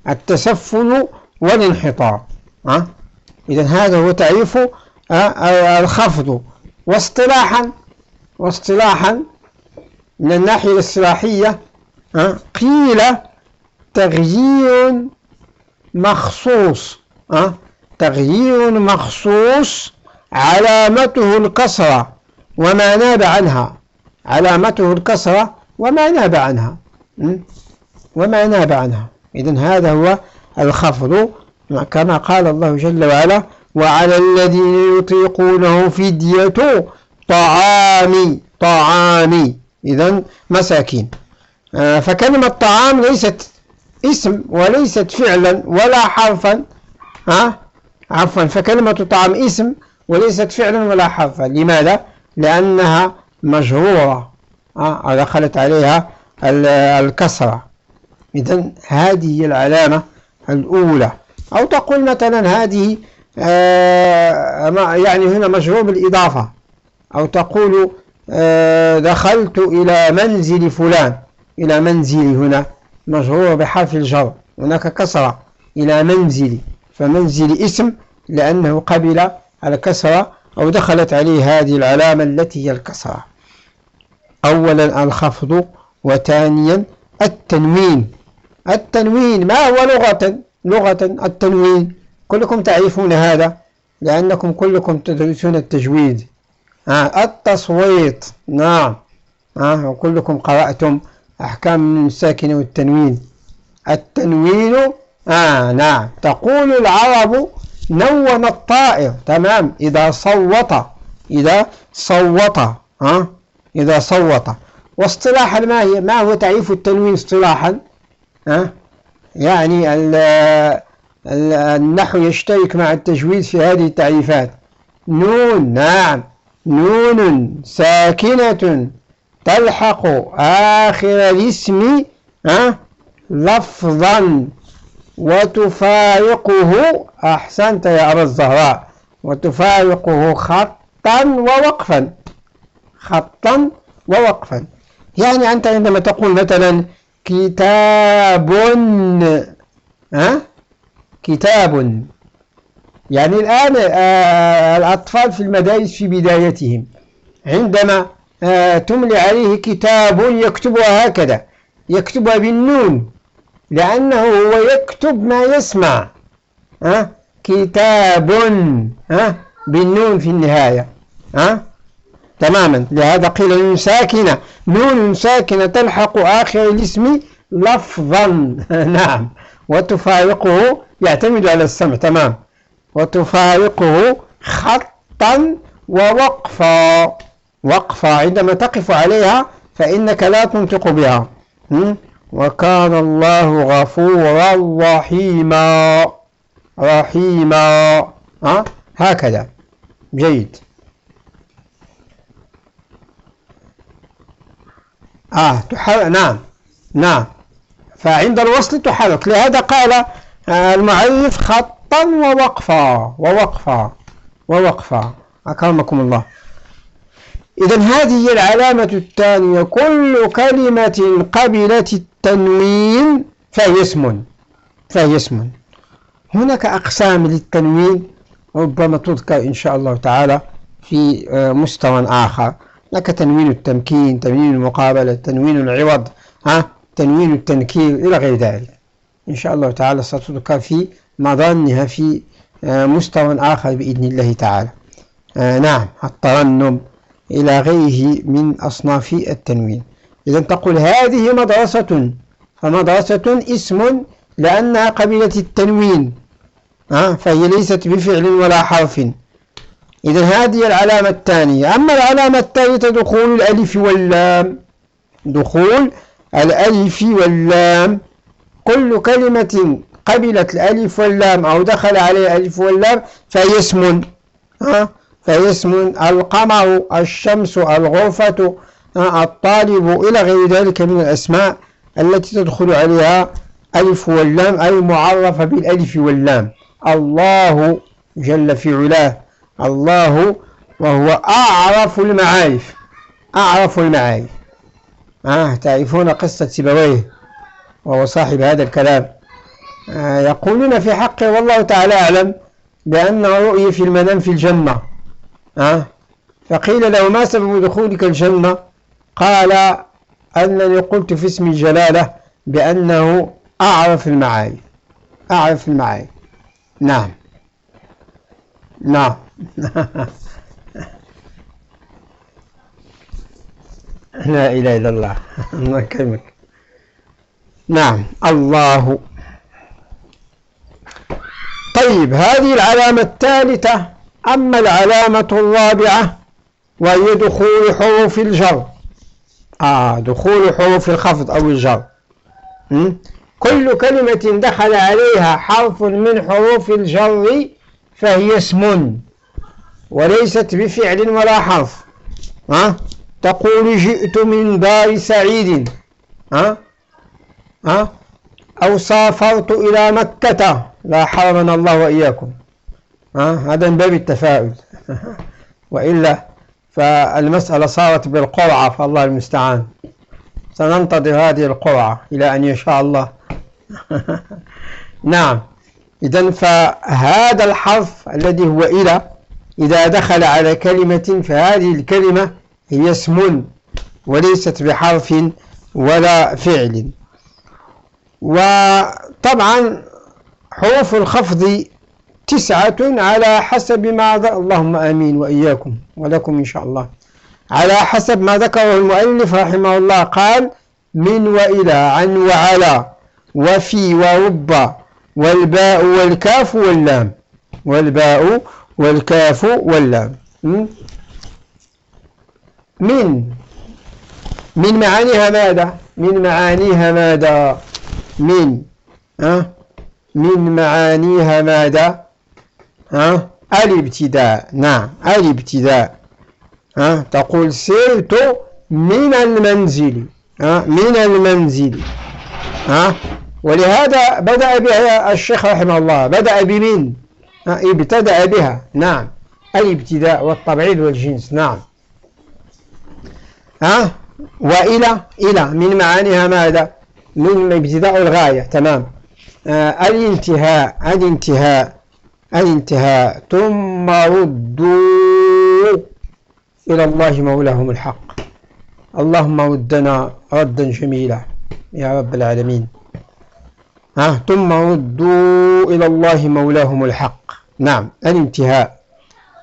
التسفل والانحطاط أه؟ إذا هذا هو تعريف أه؟ الخفض واصطلاحا واصطلاحا من الناحية الاصطلاحية أه؟ قيل تغيير مخصوص أه؟ تغيير مخصوص علامته الكسرة وما ناب عنها. علامته الكسرة وما ناب عنها. وما ناب عنها. إذن هذا هو الخفض كما قال الله جل وعلا وعلى الذين يطيقونه فدية طعام طعام. إذن مساكين. آه، فكلمة طعام ليست اسم وليست فعلا ولا حرفا. ها عفوا فكلمة طعام اسم وليست فعلا ولا حرفا. لماذا؟ لأنها مجرورة. دخلت عليها الكسرة. إذا هذه هي العلامة الأولى. أو تقول مثلا هذه آه، يعني هنا مجرور بالإضافة. أو تقول آه، دخلت إلى منزل فلان. إلى منزلي هنا. مجرور بحرف الجر. هناك كسرة. إلى منزلي فمنزلي اسم لأنه قبل الكسرة أو دخلت عليه هذه العلامة التي هي الكسرة. أولا الخفض وثانيا التنوين. التنوين ما هو لغة؟ لغة التنوين. كلكم تعرفون هذا لأنكم كلكم تدرسون التجويد. آه التصويت نعم. آه وكلكم قرأتم أحكام الساكن والتنوين. التنوين آه نعم. تقول العرب نون الطائر. تمام. إذا صوت. إذا صوت. ها؟ إذا صوت. واصطلاحا ما هي؟ ما هو تعريف التنوين اصطلاحا؟ ها؟ يعني النحو يشترك مع التجويد في هذه التعريفات. نون. نعم. نون. ساكنة. تلحق آخر الاسم. ها؟ لفظا. وتفارقه أحسنت يا أبا الزهراء وتفارقه خطا ووقفا. خطا ووقفا. يعني أنت عندما تقول مثلا كتاب ها؟ كتاب. يعني الآن آه، الأطفال في المدارس في بدايتهم. عندما آه، تملي عليه كتاب يكتبها هكذا يكتبها بالنون. لأنه هو يكتب ما يسمع ها؟ كتاب ها؟ بالنون في النهاية ها؟ تماما. لهذا قيل ساكنة نون ساكنة تلحق آخر الاسم لفظا. نعم. وتفارقه يعتمد على السمع. تمام. وتفارقه خطا ووقفا. وقفا. عندما تقف عليها فإنك لا تنطق بها. وكان الله غفورا رحيما. رحيما. ها؟ هكذا. جيد. آه تحرك نعم. نعم. فعند الوصل تحرك. لهذا قال آه، المعرف خطا ووقفا. ووقفا. ووقفا. أكرمكم الله. إذا هذه العلامة الثانية. كل كلمة قبلت التنوين فهي اسم فهي اسم. هناك أقسام للتنوين ربما تذكر إن شاء الله تعالى في آه، مستوى آخر. لك تنوين التمكين تنوين المقابلة تنوين العوض ها تنوين التنكير إلى غير ذلك. إن شاء الله تعالى ستذكر في مظانها في آه، مستوى آخر بإذن الله تعالى. آه، نعم الترنم إلى غيره من أصناف التنوين. إذا تقول هذه مدرسة فمدرسة اسم لأنها قبيلة التنوين فهي ليست بفعل ولا حرف. إذا هذه العلامة الثانية. أما العلامة الثالثة دخول الألف واللام. دخول الألف واللام. كل كلمة قبلت الألف واللام أو دخل عليها الألف واللام فهي اسم ها فهي اسم. القمر الشمس الغرفة الطالب إلى غير ذلك من الأسماء التي تدخل عليها ألف واللام أي معرفة بالألف واللام. الله جل في علاه. الله وهو أعرف المعارف. أعرف المعارف. آه تعرفون قصة سيبويه وهو صاحب هذا الكلام. آه يقولون في حقه والله تعالى أعلم بأنه رؤي في المنام في الجنة. آه فقيل له ما سبب دخولك الجنة؟ قال أنني قلت في اسم الجلالة بأنه أعرف المعارف أعرف المعارف نعم. نعم. لا إله إلا الله. الله يكرمك. نعم. الله. طيب هذه العلامة الثالثة. أما العلامة الرابعة وهي دخول حروف الجر. آه دخول حروف الخفض أو الجر. كل كلمة دخل عليها حرف من حروف الجر فهي اسم وليست بفعل ولا حرف. ها؟ تقول جئت من دار سعيد. ها؟ ها؟ أو سافرت إلى مكة. لا حرمنا الله وإياكم. ها؟ هذا من باب التفاؤل. وإلا فالمسألة صارت بالقرعة فالله المستعان. سننتظر هذه القرعة إلى أن يشاء الله. نعم. إذا فهذا الحرف الذي هو إلى إذا دخل على كلمة فهذه الكلمة هي اسم وليست بحرف ولا فعل. وطبعا حروف الخفض تسعة على حسب ما اللهم آمين وإياكم ولكم إن شاء الله. على حسب ما ذكره المؤلف رحمه الله قال من وإلى عن وعلى وفي ورب والباء والكاف واللام. والباء والكاف واللام. من؟ من معانيها ماذا؟ من معانيها ماذا؟ من؟ ها من معانيها ماذا؟ ها؟ الابتداء نعم الابتداء ها؟ تقول سرت من المنزل. ها؟ من المنزل. ها؟ ولهذا بدأ بها الشيخ رحمه الله. بدأ بمن؟ ابتدأ بها. نعم الابتداء والتبعيد والجنس. نعم. ها؟ وإلى إلى. من معانيها ماذا؟ من ابتداء الغاية. تمام. آه الانتهاء الانتهاء. الانتهاء ثم ردوا إلى الله مولاهم الحق. اللهم ردنا ردا جميلا يا رب العالمين. ها؟ ثم ردوا إلى الله مولاهم الحق. نعم الانتهاء.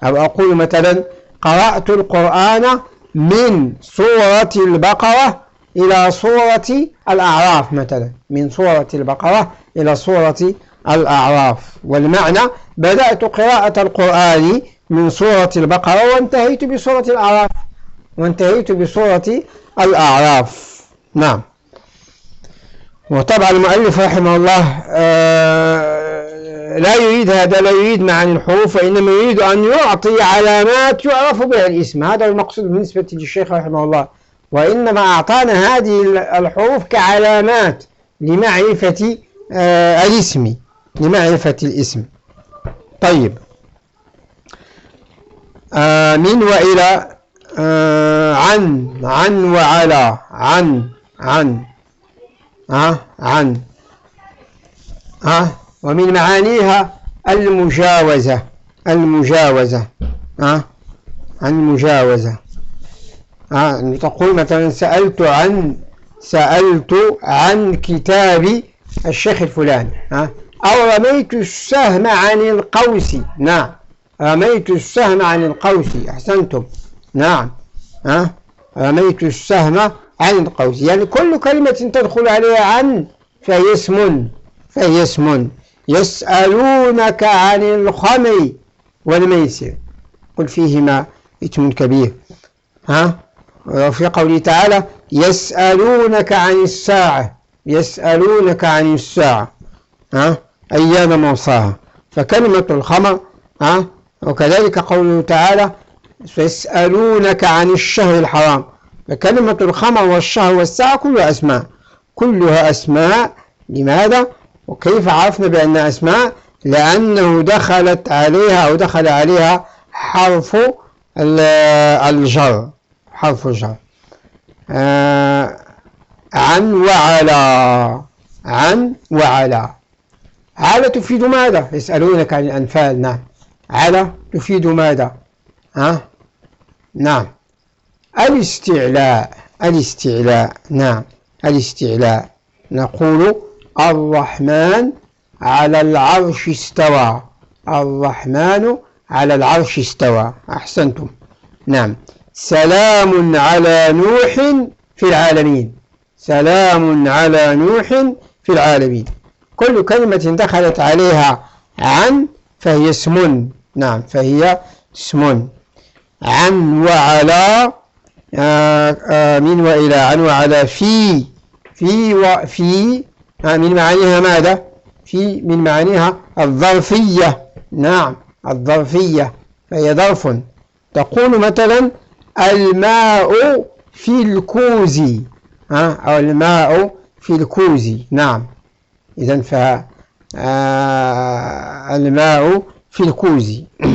أو أقول مثلا قرأت القرآن من سورة البقرة إلى سورة الأعراف مثلا. من سورة البقرة إلى سورة الأعراف. والمعنى بدأت قراءة القرآن من سورة البقرة وانتهيت بسورة الأعراف. وانتهيت بسورة الأعراف. نعم. وطبعا المؤلف رحمه الله آه، لا يريد هذا لا يريد معاني الحروف وإنما يريد أن يعطي علامات يعرف بها الاسم. هذا المقصود بالنسبة للشيخ رحمه الله. وإنما أعطانا هذه الحروف كعلامات لمعرفة آه، الاسم. لمعرفة الاسم. طيب. آه، من وإلى؟ عن. عن وعلى. عن. عن. ها عن. ها ومن معانيها المجاوزة. المجاوزة. ها المجاوزة. ها تقول مثلا سألت عن سألت عن كتاب الشيخ الفلاني. ها أو رميت السهم عن القوس. نعم. رميت السهم عن القوس. أحسنتم. نعم. ها؟ رميت السهم عن القوس. يعني كل كلمة تدخل عليها عن فهي اسم. فهي اسم. يسألونك عن الخمر والميسر قل فيهما إثم كبير. ها؟ وفي قوله تعالى يسألونك عن الساعة. يسألونك عن الساعة. ها؟ أيام موصاها فكلمة الخمر ها؟ وكذلك قوله تعالى يسألونك عن الشهر الحرام فكلمة الخمر والشهر والساعة كلها أسماء. كلها أسماء. لماذا؟ وكيف عرفنا بأن أسماء؟ لأنه دخلت عليها أو دخل عليها حرف الجر. حرف الجر. آه عن وعلى. عن وعلى. على تفيد ماذا؟ يسألونك عن الأنفال. نعم. على تفيد ماذا؟ ها؟ نعم. الاستعلاء الاستعلاء. نعم. الاستعلاء. نقول الرحمن على العرش استوى. الرحمن على العرش استوى. أحسنتم. نعم. سلام على نوح في العالمين. سلام على نوح في العالمين. كل كلمة دخلت عليها عن فهي اسم. نعم فهي اسم. عن وعلى آه، آه، من وإلى. عن وعلى في في وفي آه، من معانيها ماذا؟ في من معانيها الظرفية. نعم الظرفية فهي ظرف. تقول مثلا الماء في الكوز ها الماء في الكوز. نعم. إذا ف الماء في الكوز.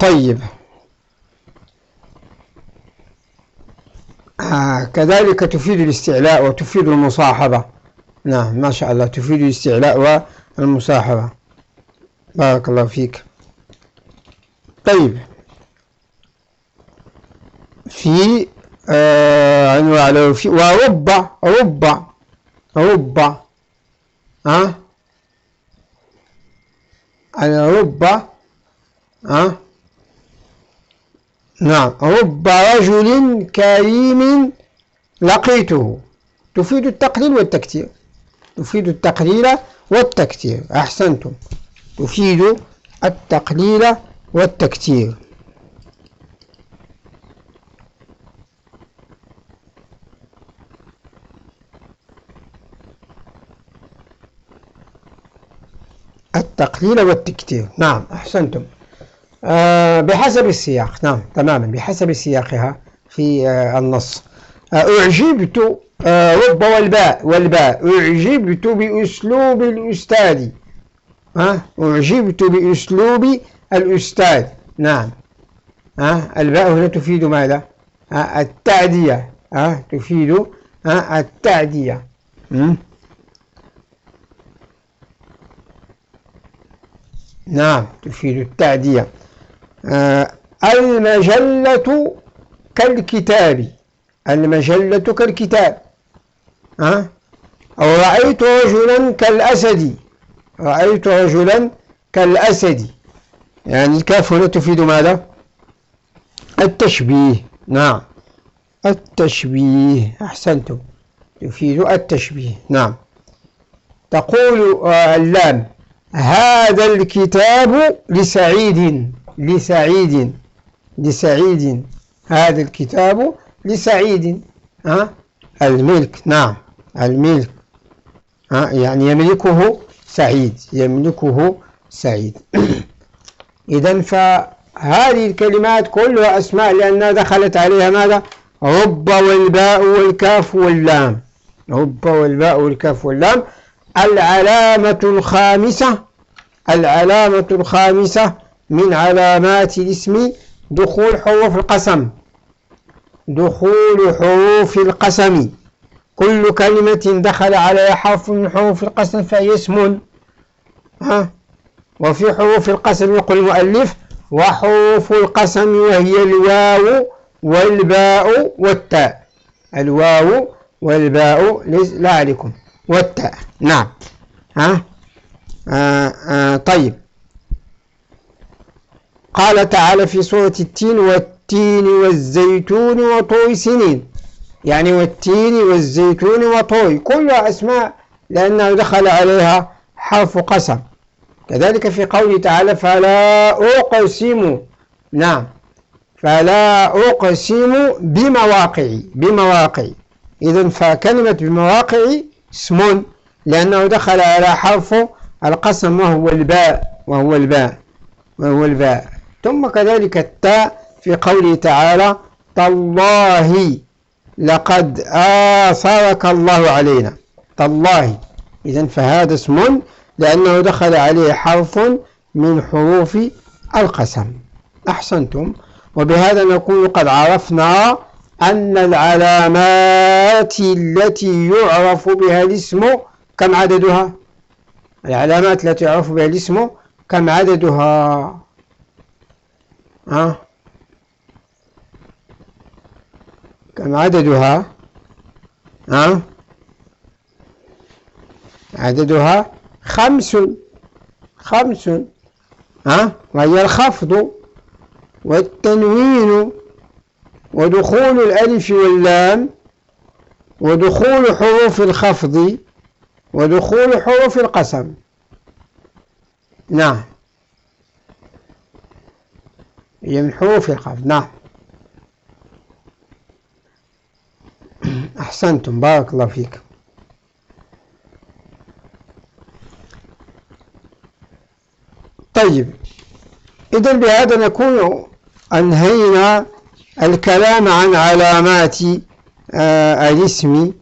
طيب. آه كذلك تفيد الاستعلاء وتفيد المصاحبة. نعم ما شاء الله تفيد الاستعلاء والمصاحبة. بارك الله فيك. طيب. في آه أنواع في ورب رب رب. أه؟ رب. أه؟ نعم. رب رجل كريم لقيته. تفيد التقليل والتكتير تفيد التقليل والتكتير أحسنتم. تفيد التقليل والتكتير التقليل والتكتير. نعم أحسنتم. آه، بحسب السياق. نعم تماما بحسب سياقها في آه، النص. آه، أعجبت رب والباء والباء. أعجبت بأسلوب الأستاذ. ها؟ أعجبت بأسلوب الأستاذ. نعم. ها؟ الباء هنا تفيد ماذا؟ التعدية. ها؟ تفيد التعدية. نعم تفيد التعدية. آه المجلة كالكتاب. المجلة كالكتاب. ها؟ أو رأيت رجلا كالأسد. رأيت رجلا كالأسد. يعني الكاف هنا تفيد ماذا؟ التشبيه. نعم. التشبيه. أحسنتم. تفيد التشبيه. نعم. تقول آه، اللام. هذا الكتاب لسعيد لسعيد لسعيد. هذا الكتاب لسعيد. ها؟ الملك نعم الملك. ها؟ يعني يملكه سعيد يملكه سعيد. إذا فهذه الكلمات كلها أسماء لأنها دخلت عليها ماذا؟ رب والباء والكاف واللام. رب والباء والكاف واللام. العلامة الخامسة العلامة الخامسة من علامات الاسم دخول حروف القسم. دخول حروف القسم. كل كلمة دخل عليها حرف من حروف القسم فهي اسم. ها؟ وفي حروف القسم يقول المؤلف وحروف القسم وهي الواو والباء والتاء. الواو والباء لا عليكم. والتاء. نعم. ها؟ آه آه طيب. قال تعالى في سورة التين والتين والزيتون وطور سنين. يعني والتين والزيتون وطور كلها أسماء لأنه دخل عليها حرف قسم. كذلك في قوله تعالى فلا أقسم. نعم. فلا أقسم بمواقع بمواقع إذا فكلمة بمواقع اسم لأنه دخل على حرف القسم وهو الباء وهو الباء وهو الباء. ثم كذلك التاء في قوله تعالى تالله لقد آثرك الله علينا. تالله. إذا فهذا اسم لأنه دخل عليه حرف من حروف القسم. أحسنتم. وبهذا نكون قد عرفنا أن العلامات التي يعرف بها الاسم كم عددها؟ العلامات التي يعرف بها الاسم كم عددها؟ ها؟ كم عددها؟ ها؟ عددها خمس. خمس. ها؟ وهي الخفض والتنوين. ودخول الألف واللام ودخول حروف الخفض ودخول حروف القسم. نعم. هي من حروف الخفض. نعم. أحسنتم. بارك الله فيك. طيب. إذا بهذا نكون أنهينا الكلام عن علامات آه الاسم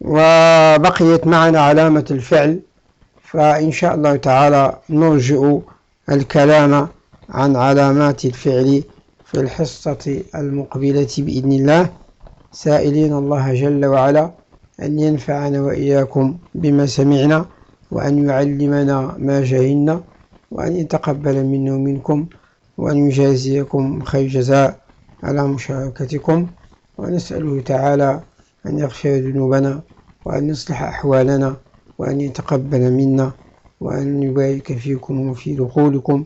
وبقيت معنا علامة الفعل فإن شاء الله تعالى نرجع الكلام عن علامات الفعل في الحصة المقبلة بإذن الله. سائلين الله جل وعلا أن ينفعنا وإياكم بما سمعنا وأن يعلمنا ما جهلنا وأن يتقبل منا ومنكم وأن يجازيكم خير جزاء على مشاركتكم ونسأله تعالى أن يغفر ذنوبنا وأن يصلح أحوالنا وأن يتقبل منا وأن يبارك فيكم وفي دخولكم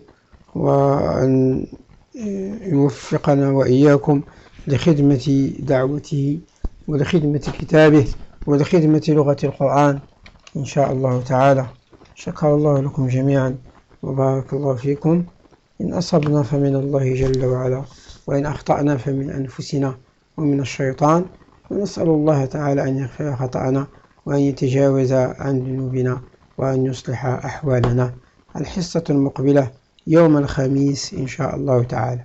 وأن يوفقنا وإياكم لخدمة دعوته ولخدمة كتابه ولخدمة لغة القرآن. إن شاء الله تعالى. شكر الله لكم جميعا وبارك الله فيكم. إن أصبنا فمن الله جل وعلا. وإن أخطأنا فمن أنفسنا ومن الشيطان ونسأل الله تعالى أن يغفر خطأنا وأن يتجاوز عن ذنوبنا وأن يصلح أحوالنا. الحصة المقبلة يوم الخميس إن شاء الله تعالى.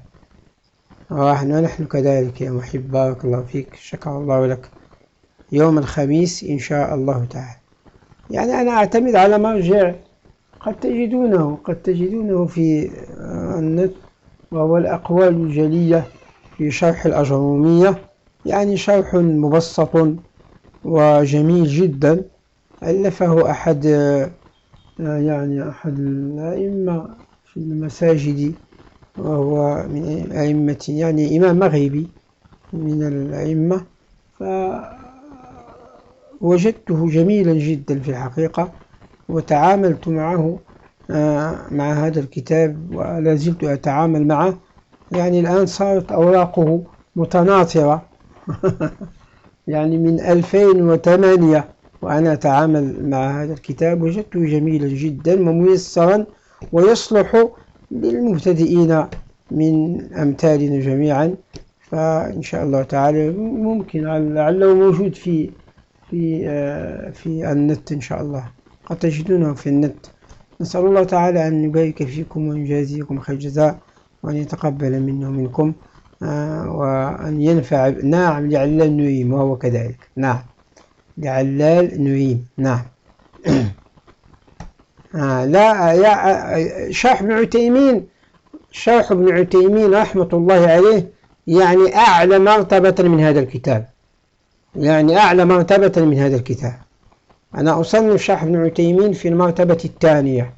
ونحن كذلك يا محب بارك الله فيك شكر الله لك. يوم الخميس إن شاء الله تعالى. يعني أنا أعتمد على مرجع قد تجدونه قد تجدونه في النت وهو الأقوال الجلية في شرح الأجرومية يعني شرح مبسط وجميل جدا. ألفه أحد يعني أحد الأئمة في المساجد وهو من أئمة يعني إمام مغربي من الأئمة. فوجدته جميلا جدا في الحقيقة وتعاملت معه آه، مع هذا الكتاب ولا زلت أتعامل معه. يعني الآن صارت أوراقه متناثرة. يعني من 2008 وأنا أتعامل مع هذا الكتاب وجدته جميلا جدا وميسرا ويصلح للمبتدئين من أمثالنا جميعا. فإن شاء الله تعالى ممكن لعله موجود في في آه، في النت إن شاء الله. قد تجدونه في النت. نسأل الله تعالى أن يبارك فيكم ويجازيكم خير الجزاء وأن يتقبل منه منكم آه، وأن ينفع نعم لعلال نعيم وهو كذلك. نعم. لعلال نعيم. نعم. آه لا يا شرح ابن عتيمين شرح ابن عتيمين رحمة الله عليه يعني أعلى مرتبة من هذا الكتاب. يعني أعلى مرتبة من هذا الكتاب. أنا أصنف شرح ابن عتيمين في المرتبة الثانية.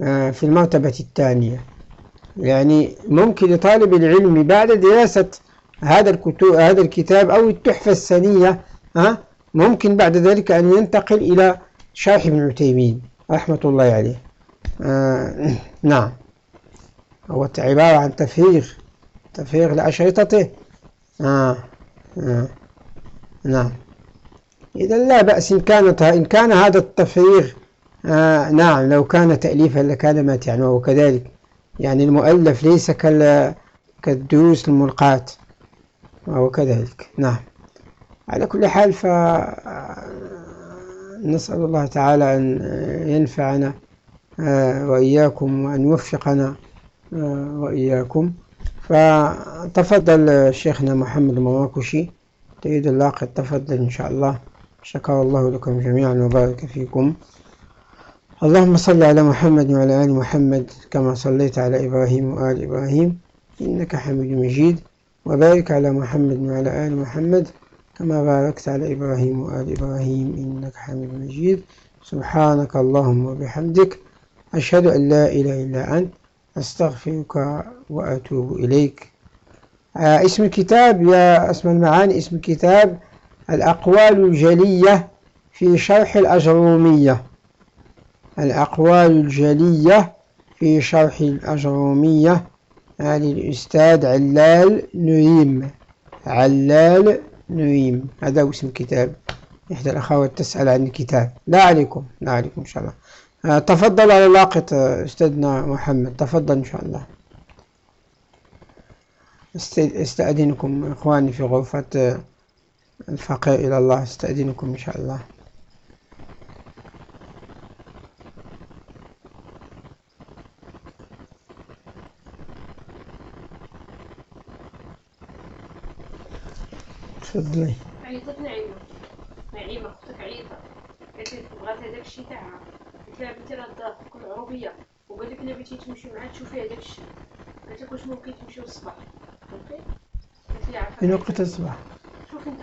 آه في المرتبة الثانية. يعني ممكن لطالب العلم بعد دراسة هذا الكتاب هذا الكتاب أو التحفة السنية ها ممكن بعد ذلك أن ينتقل إلى شرح ابن عتيمين رحمة الله عليه. آه نعم. هو عبارة عن تفريغ تفريغ لأشرطته. آه آه نعم. إذا لا بأس إن كانت إن كان هذا التفريغ آه نعم لو كان تأليفا لكان ماتعا وهو كذلك. يعني المؤلف ليس كالدروس الملقاة وهو كذلك. نعم. على كل حال ف نسأل الله تعالى أن ينفعنا آه، وإياكم وأن يوفقنا آه، وإياكم. فتفضل شيخنا محمد المراكشي تريد اللاقط تفضل إن شاء الله. شكر الله لكم جميعا وبارك فيكم. اللهم صل على محمد وعلى آل محمد كما صليت على إبراهيم وآل إبراهيم إنك حميد مجيد. وبارك على محمد وعلى آل محمد كما باركت على إبراهيم وآل إبراهيم إنك حميد مجيد. سبحانك اللهم وبحمدك أشهد أن لا إله إلا أنت أستغفرك وأتوب إليك. آه اسم الكتاب يا اسم المعاني اسم الكتاب الأقوال الجلية في شرح الأجرومية. الأقوال الجلية في شرح الأجرومية. يعني الأستاذ علال نعيم علال نعيم هذا هو اسم الكتاب إحدى الأخوات تسأل عن الكتاب. لا عليكم. لا عليكم إن شاء الله. آه، تفضل على لاقط أستاذنا محمد. تفضل إن شاء الله. أستأذنكم إخواني في غرفة آه، الفقير إلى الله استأذنكم إن شاء الله. تفضلي. عيطت نعيمة. نعيمة أختك عيطت قالت لي بغات هذاك الشيء تاعها قلت لها بنتي راه الدار تكون عروبية. وقال لك الا بغيتي تمشي معاه تشوفي هذاك الشيء. قالت لك واش ممكن تمشيو الصباح فهمتي قالت لي عارفة من وقت الصباح؟ شوف أنت.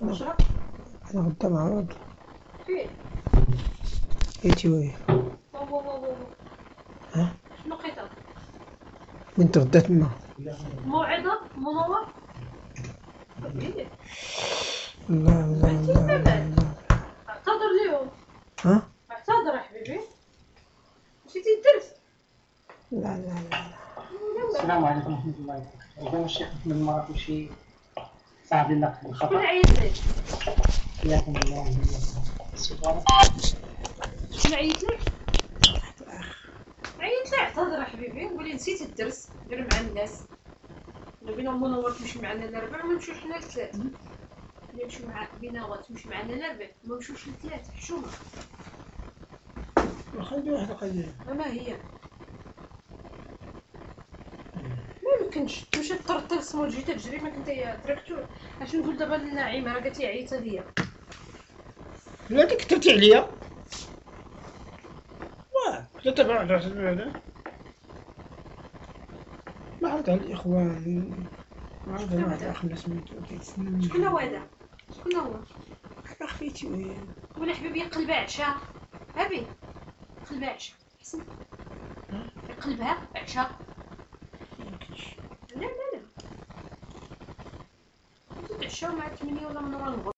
واشرب أنا غدا معروض فين؟ ايتي وين؟ واو. ها؟ شنو لقيتها بنت غدا تما موعظة منور إيه. الله الله الله الله اعتذر اليوم ها اعتذر يا حبيبي مشيتي الدرس لا لا لا السلام عليكم ورحمة الله وبركاته. أنا الشيخ محمد المراكشي اللقب شكون الخطأ. عيط لك حياكم الله. شكون عيط لك عيط لي اعتذر يا حبيبي. قولي نسيت الدرس. دير مع الناس. بينا منور تمشي معنا الاربع ما نمشيوش حنا لثلاث. يمشي مع بينا تمشي معنا الاربع ما نمشيوش لثلاث. حشومة. خلي واحد قليل ما هي ما يمكنش تمشي تطرطر سمو تجي تجري ما كنت يا تركتو اش نقول دابا للنعيمه راه لي عيطه ليا. لا كتبتي عليا. واه لا تبع ما عرفت على الإخوان. ما عرفت على واحد آخر سميتو شكون هو هذا؟ شكون هو؟ أخفيتي وين ولا حبيبي قلب عشا. أبي قلب عشا. احسن يقلبها عشاء لا لا لا عشاء مع 8 ولا من ورا الغروب